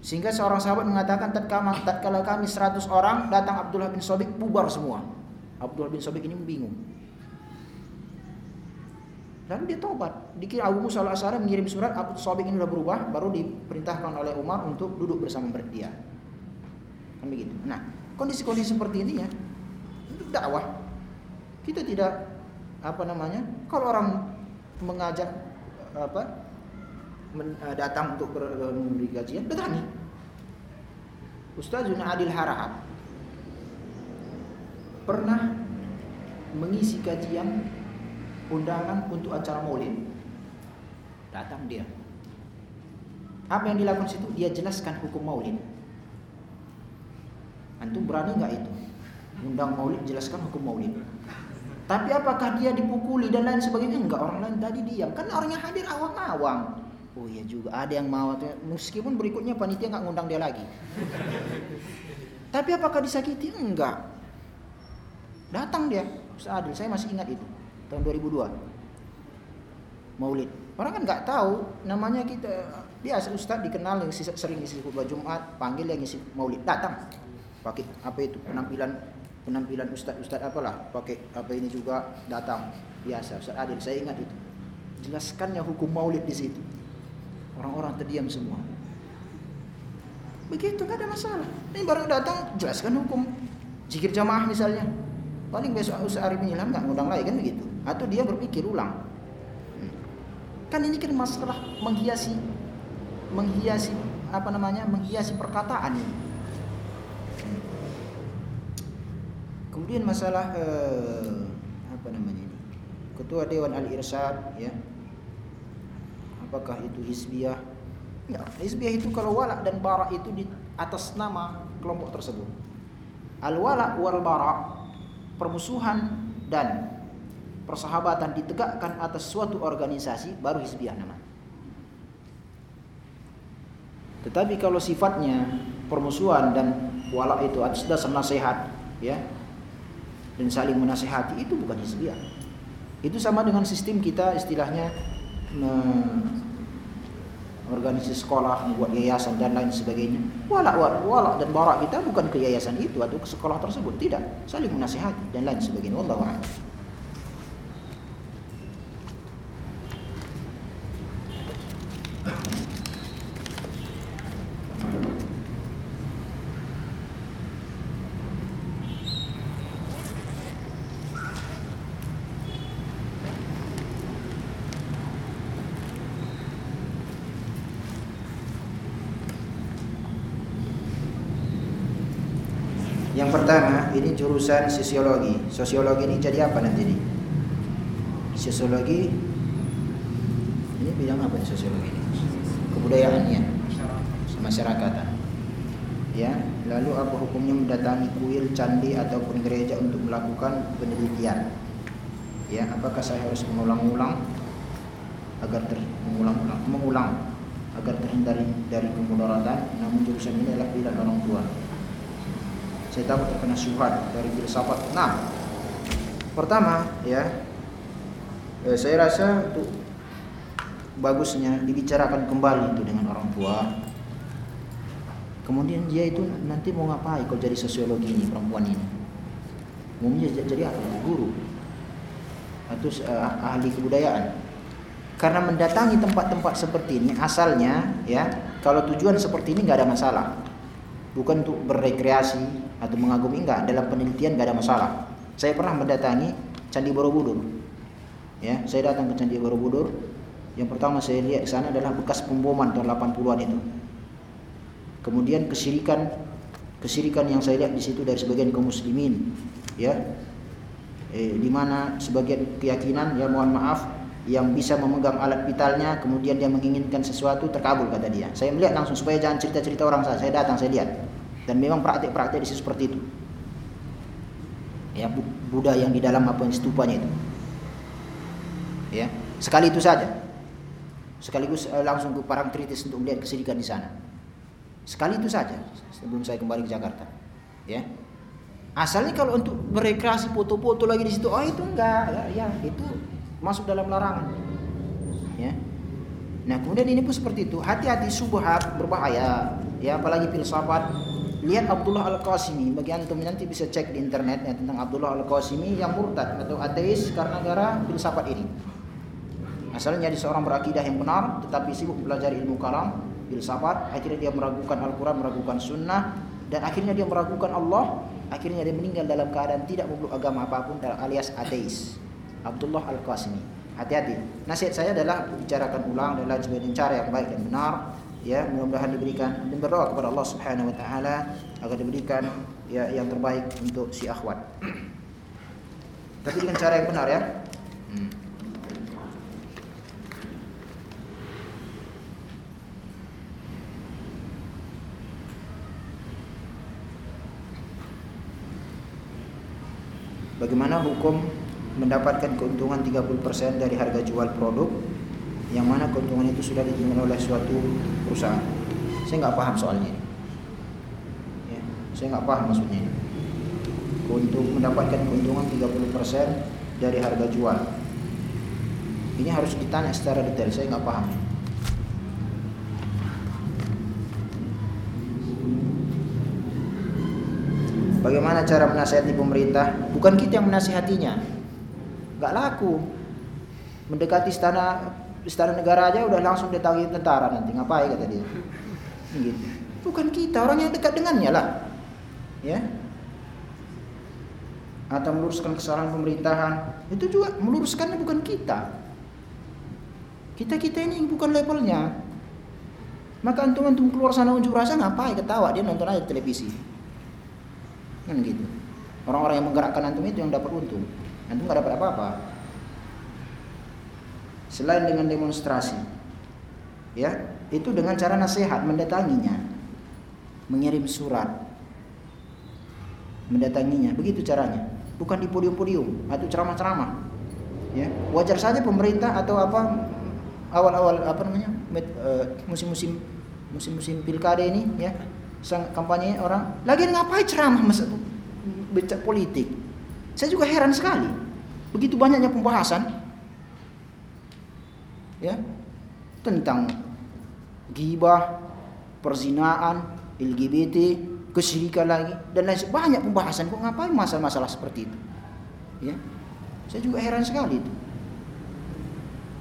sehingga seorang sahabat mengatakan tatkala, tatkala kami 100 orang datang Abdullah bin Sobik bubar semua. Abdullah bin Sobik ini bingung. Lalu dia tobat. Dikira Abu Musa al-Asy'ari mengirim surat Abu Sobik ini sudah berubah, baru diperintahkan oleh Umar untuk duduk bersama dia. Kan begitu. Nah, kondisi-kondisi seperti ini ya untuk dakwah. Kita tidak apa namanya? Kalau orang mengajak apa Eh, datang untuk memberi kajian, datangi. Ustaz Adil Harahap pernah mengisi kajian undangan untuk acara maulid. Datang dia. Apa yang dilakukan situ? Dia jelaskan hukum maulid. Antum berani nggak itu? Undang maulid, jelaskan hukum maulid. Tapi apakah dia dipukuli dan lain sebagainya? Enggak, orang lain tadi diam. Kan orang yang hadir awang-awang. Oh iya juga ada yang mau meskipun berikutnya panitia nggak ngundang dia lagi. [laughs] Tapi apakah disakiti? Enggak. Datang dia, Ustaz Adil, saya masih ingat itu tahun 2002. Maulid. Orang kan nggak tahu namanya kita biasa Ustaz dikenal yang sering isi khutbah Jumat, panggil yang isi Maulid, datang. Pakai apa itu penampilan penampilan Ustaz Ustaz apalah, pakai apa ini juga datang biasa Ustaz Adil, saya ingat itu. Jelaskannya hukum Maulid di situ. Orang-orang terdiam semua. Begitu nggak ada masalah. Ini baru datang jelaskan hukum jikir jamaah misalnya. Paling besok Ustaz Arif Ilham nggak ngundang lagi kan begitu. Atau dia berpikir ulang. Kan ini kan masalah menghiasi menghiasi apa namanya menghiasi perkataan ini. Kemudian masalah eh, apa namanya ini? Ketua Dewan Al Irsad ya. Apakah itu hizbiyah? Ya hizbiyah itu kalau wala dan bara itu di atas nama kelompok tersebut. Al wala wal bara permusuhan dan persahabatan ditegakkan atas suatu organisasi baru hizbiyah nama. Tetapi kalau sifatnya permusuhan dan wala itu atas dasar nasihat ya dan saling menasehati itu bukan hizbiyah itu sama dengan sistem kita istilahnya organisasi sekolah, membuat yayasan dan lain sebagainya. Walak walak dan barak kita bukan ke yayasan itu atau ke sekolah tersebut, tidak. Saling menasihati dan lain sebagainya. Wallahu a'lam. pertama ini jurusan sosiologi. Sosiologi ini jadi apa nanti ini? Sosiologi ini bidang apa nih sosiologi ini? Kebudayaannya, masyarakatan. Ya, lalu apa hukumnya mendatangi kuil, candi ataupun gereja untuk melakukan penelitian? Ya, apakah saya harus mengulang-ulang agar ter mengulang-ulang mengulang agar terhindar dari kemudaratan? Namun jurusan ini adalah pilihan orang tua saya takut terkena syubhat dari filsafat. Nah, pertama ya, eh, saya rasa untuk bagusnya dibicarakan kembali itu dengan orang tua. Kemudian dia itu nanti mau ngapain kalau jadi sosiologi ini perempuan ini? Mau jadi apa? Guru atau uh, ahli kebudayaan. Karena mendatangi tempat-tempat seperti ini asalnya ya, kalau tujuan seperti ini nggak ada masalah bukan untuk berrekreasi atau mengagumi enggak dalam penelitian enggak ada masalah. Saya pernah mendatangi Candi Borobudur. Ya saya datang ke Candi Borobudur. Yang pertama saya lihat di sana adalah bekas pemboman tahun 80-an itu. Kemudian kesirikan kesirikan yang saya lihat di situ dari sebagian kaum muslimin ya. Eh, di mana sebagian keyakinan ya mohon maaf yang bisa memegang alat vitalnya kemudian dia menginginkan sesuatu terkabul kata dia. Saya melihat langsung supaya jangan cerita-cerita orang saya saya datang saya lihat dan memang praktik-praktik di seperti itu ya Buddha yang di dalam apa yang stupanya itu ya sekali itu saja sekaligus uh, langsung ke parang kritis untuk melihat kesedihan di sana sekali itu saja sebelum saya kembali ke Jakarta ya asalnya kalau untuk berekreasi foto-foto lagi di situ oh itu enggak ya, ya itu masuk dalam larangan. Ya. Nah, kemudian ini pun seperti itu. Hati-hati subhat berbahaya. Ya, apalagi filsafat. Lihat Abdullah Al-Qasimi. Bagi antum nanti bisa cek di internet ya, tentang Abdullah Al-Qasimi yang murtad atau ateis karena gara filsafat ini. Asalnya jadi seorang berakidah yang benar, tetapi sibuk belajar ilmu kalam, filsafat, akhirnya dia meragukan Al-Quran, meragukan Sunnah, dan akhirnya dia meragukan Allah, akhirnya dia meninggal dalam keadaan tidak memeluk agama apa pun alias ateis. Abdullah Al-Qasimi. Hati-hati. Nasihat saya adalah bicarakan ulang dan lain sebagainya cara yang baik dan benar. Ya, mudah-mudahan diberikan dan berdoa kepada Allah Subhanahu wa taala agar diberikan ya yang terbaik untuk si akhwat. Tapi dengan cara yang benar ya. Hmm. Bagaimana hukum mendapatkan keuntungan 30% dari harga jual produk yang mana keuntungan itu sudah diterima oleh suatu perusahaan. Saya nggak paham soalnya ini. Ya, saya nggak paham maksudnya ini. Untuk mendapatkan keuntungan 30% dari harga jual. Ini harus ditanya secara detail, saya nggak paham. Bagaimana cara menasihati pemerintah? Bukan kita yang menasihatinya, nggak laku mendekati istana istana negara aja udah langsung ditagih tentara nanti. Ngapain kata dia? Gitu. Bukan kita orang yang dekat dengannya lah. Ya. Atau meluruskan kesalahan pemerintahan. Itu juga meluruskannya bukan kita. Kita kita ini bukan levelnya. Maka antum antum keluar sana unjuk rasa ngapain ketawa? Dia nonton aja televisi. Kan gitu. Orang-orang yang menggerakkan antum itu yang dapat untung. Antum nggak dapat apa-apa. Selain dengan demonstrasi, ya itu dengan cara nasihat mendatanginya, mengirim surat, mendatanginya, begitu caranya. Bukan di podium-podium atau ceramah-ceramah. Ya, wajar saja pemerintah atau apa awal-awal apa namanya eh, musim-musim musim-musim pilkada ini ya sang kampanye orang lagi ngapain ceramah baca politik saya juga heran sekali. Begitu banyaknya pembahasan ya tentang gibah, perzinaan, LGBT, kesyirikan lagi dan lain banyak pembahasan kok ngapain masalah-masalah seperti itu. Ya. Saya juga heran sekali itu.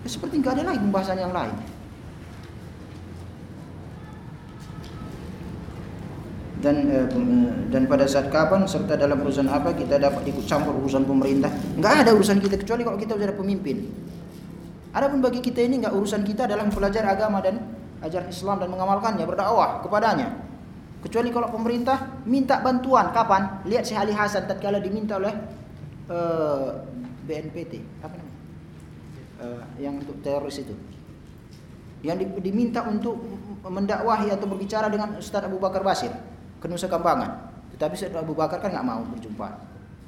Ya, seperti nggak ada lagi pembahasan yang lain. dan eh, eh, dan pada saat kapan serta dalam urusan apa kita dapat ikut campur urusan pemerintah nggak ada urusan kita kecuali kalau kita sudah pemimpin adapun bagi kita ini nggak urusan kita adalah mempelajari agama dan ajaran Islam dan mengamalkannya berdakwah kepadanya kecuali kalau pemerintah minta bantuan kapan lihat Syekh Ali Hasan tatkala diminta oleh uh, eh, BNPT apa namanya uh, yang untuk teroris itu yang diminta untuk mendakwahi atau berbicara dengan Ustaz Abu Bakar Basir ke Nusa Kambangan. Tetapi Said Abu Bakar kan nggak mau berjumpa.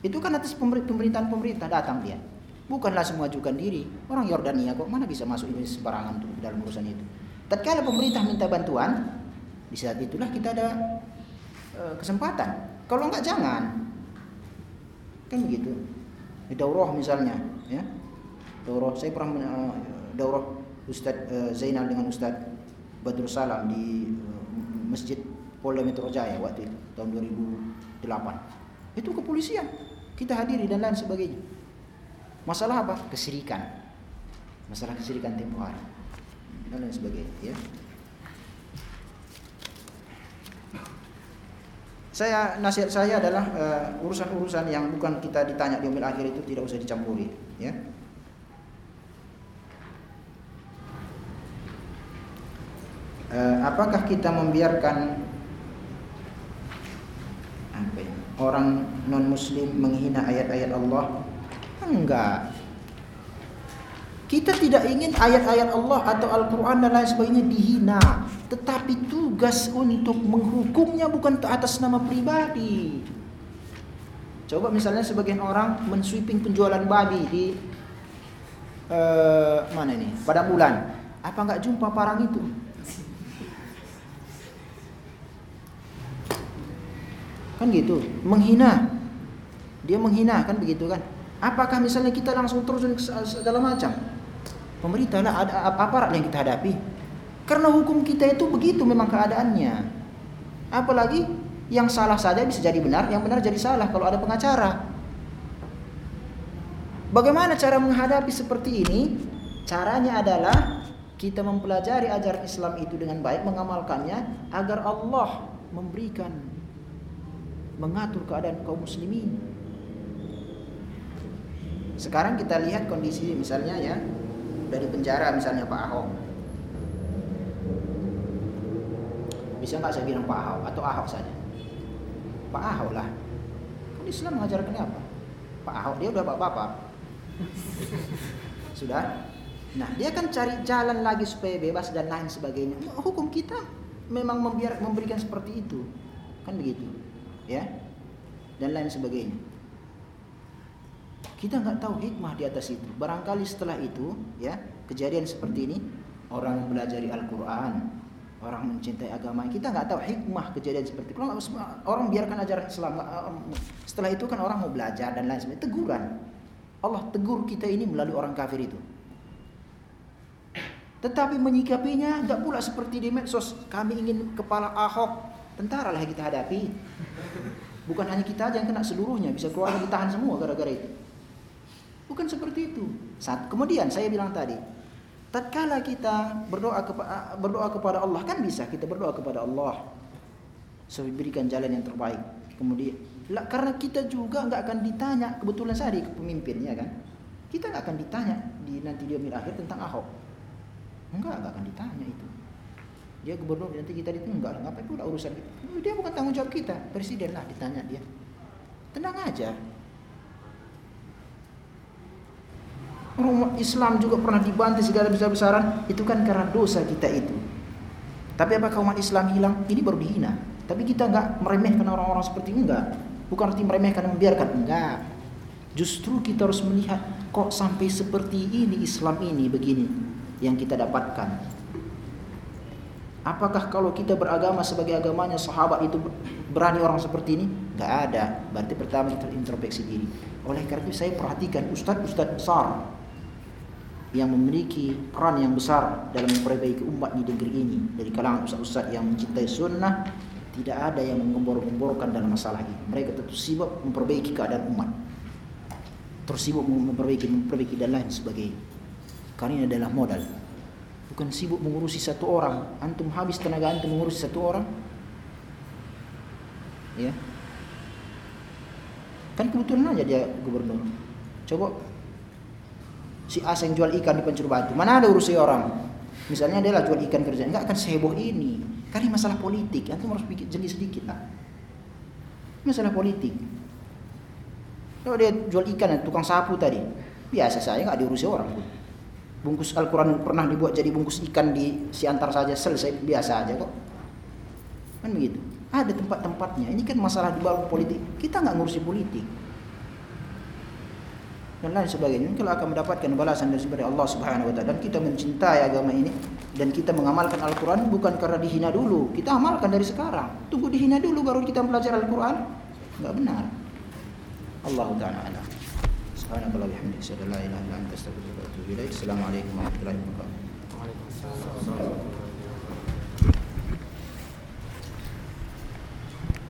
Itu kan atas pemerintahan pemerintah datang dia. Bukanlah mengajukan diri. Orang Yordania kok mana bisa masuk ini sembarangan tuh dalam urusan itu. Tatkala pemerintah minta bantuan, di saat itulah kita ada e, kesempatan. Kalau nggak jangan. Kan begitu. Di daurah misalnya, ya. Daurah saya pernah e, daurah Ustadz e, Zainal dengan Ustadz Badrul Salam di e, Masjid Polda Metro Jaya waktu itu tahun 2008. Itu kepolisian. Kita hadiri dan lain sebagainya. Masalah apa? Kesirikan. Masalah kesirikan tempo hari. Dan lain sebagainya, ya. Saya nasihat saya adalah uh, urusan-urusan yang bukan kita ditanya di umil akhir itu tidak usah dicampuri, ya. Uh, apakah kita membiarkan apa ini? Orang non muslim menghina ayat-ayat Allah? Enggak. Kita tidak ingin ayat-ayat Allah atau Al-Quran dan lain sebagainya dihina. Tetapi tugas untuk menghukumnya bukan atas nama pribadi. Coba misalnya sebagian orang mensweeping penjualan babi di uh, mana ini? Pada bulan. Apa nggak jumpa parang itu? Kan gitu, menghina. Dia menghina kan begitu kan? Apakah misalnya kita langsung terus segala macam? Pemerintah lah ada aparat yang kita hadapi. Karena hukum kita itu begitu memang keadaannya. Apalagi yang salah saja bisa jadi benar, yang benar jadi salah kalau ada pengacara. Bagaimana cara menghadapi seperti ini? Caranya adalah kita mempelajari ajaran Islam itu dengan baik, mengamalkannya agar Allah memberikan mengatur keadaan kaum muslimin. Sekarang kita lihat kondisi misalnya ya, dari penjara misalnya Pak Ahok. Bisa nggak saya bilang Pak Ahok atau Ahok saja? Pak Ahok lah. Kan Islam mengajarkan apa? Pak Ahok dia udah bapak-bapak. [laughs] Sudah? Nah dia kan cari jalan lagi supaya bebas dan lain sebagainya. Hukum kita memang membiar, memberikan seperti itu. Kan begitu ya? Dan lain sebagainya kita nggak tahu hikmah di atas itu. Barangkali setelah itu, ya kejadian seperti ini, orang belajar Al-Quran, orang mencintai agama, kita nggak tahu hikmah kejadian seperti itu. Kalau orang biarkan ajaran Islam, setelah itu kan orang mau belajar dan lain sebagainya. Teguran, Allah tegur kita ini melalui orang kafir itu. Tetapi menyikapinya nggak pula seperti di medsos. Kami ingin kepala Ahok, tentara lah kita hadapi. Bukan hanya kita aja yang kena seluruhnya, bisa keluar ditahan semua gara-gara itu. Bukan seperti itu. Saat kemudian saya bilang tadi, tatkala kita berdoa berdoa kepada Allah kan bisa kita berdoa kepada Allah supaya berikan jalan yang terbaik. Kemudian lah, karena kita juga nggak akan ditanya kebetulan saya di pemimpinnya kan. Kita nggak akan ditanya di nanti dia akhir tentang Ahok. Enggak, nggak akan ditanya itu. Dia gubernur nanti kita ditanya enggak, ngapain pula urusan kita. Dia bukan tanggung jawab kita, presiden lah ditanya dia. Tenang aja, umat Islam juga pernah dibantai segala besar-besaran, itu kan karena dosa kita itu. Tapi apakah umat Islam hilang? Ini baru dihina. Tapi kita enggak meremehkan orang-orang seperti ini enggak. Bukan arti meremehkan membiarkan, enggak. Justru kita harus melihat kok sampai seperti ini Islam ini begini yang kita dapatkan. Apakah kalau kita beragama sebagai agamanya sahabat itu berani orang seperti ini? Enggak ada. Berarti pertama kita introspeksi diri. Oleh karena itu saya perhatikan ustadz-ustadz besar yang memiliki peran yang besar dalam memperbaiki umat di negeri ini. Dari kalangan ustaz-ustaz yang mencintai sunnah tidak ada yang menggembor-gemborkan dalam masalah ini. Mereka tetap sibuk memperbaiki keadaan umat. Terus sibuk memperbaiki memperbaiki dan lain sebagainya. Karena ini adalah modal. Bukan sibuk mengurusi satu orang. Antum habis tenaga antum mengurusi satu orang. Ya. Kan kebetulan aja dia gubernur. Coba si A yang jual ikan di pencuri batu. Mana ada urusi orang? Misalnya dia lah jual ikan kerja, enggak akan seheboh ini. Karena masalah politik, antum harus pikir jeli sedikit lah. Masalah politik. Kalau dia jual ikan tukang sapu tadi, biasa saya nggak diurusi orang pun. Bungkus Al-Quran pernah dibuat jadi bungkus ikan di si antar saja selesai biasa aja kok. Kan begitu. Ada tempat-tempatnya. Ini kan masalah di bawah politik. Kita nggak ngurusi politik dan lain sebagainya. Kalau akan mendapatkan balasan dari Allah Subhanahu wa taala. Dan kita mencintai agama ini dan kita mengamalkan Al-Qur'an bukan karena dihina dulu. Kita amalkan dari sekarang. Tunggu dihina dulu baru kita belajar Al-Qur'an? Enggak benar. Allah taala Subhanallahi wa bihamdihi la ilaha illa anta astaghfiruka wa atubu ilaik assalamualaikum warahmatullahi wabarakatuh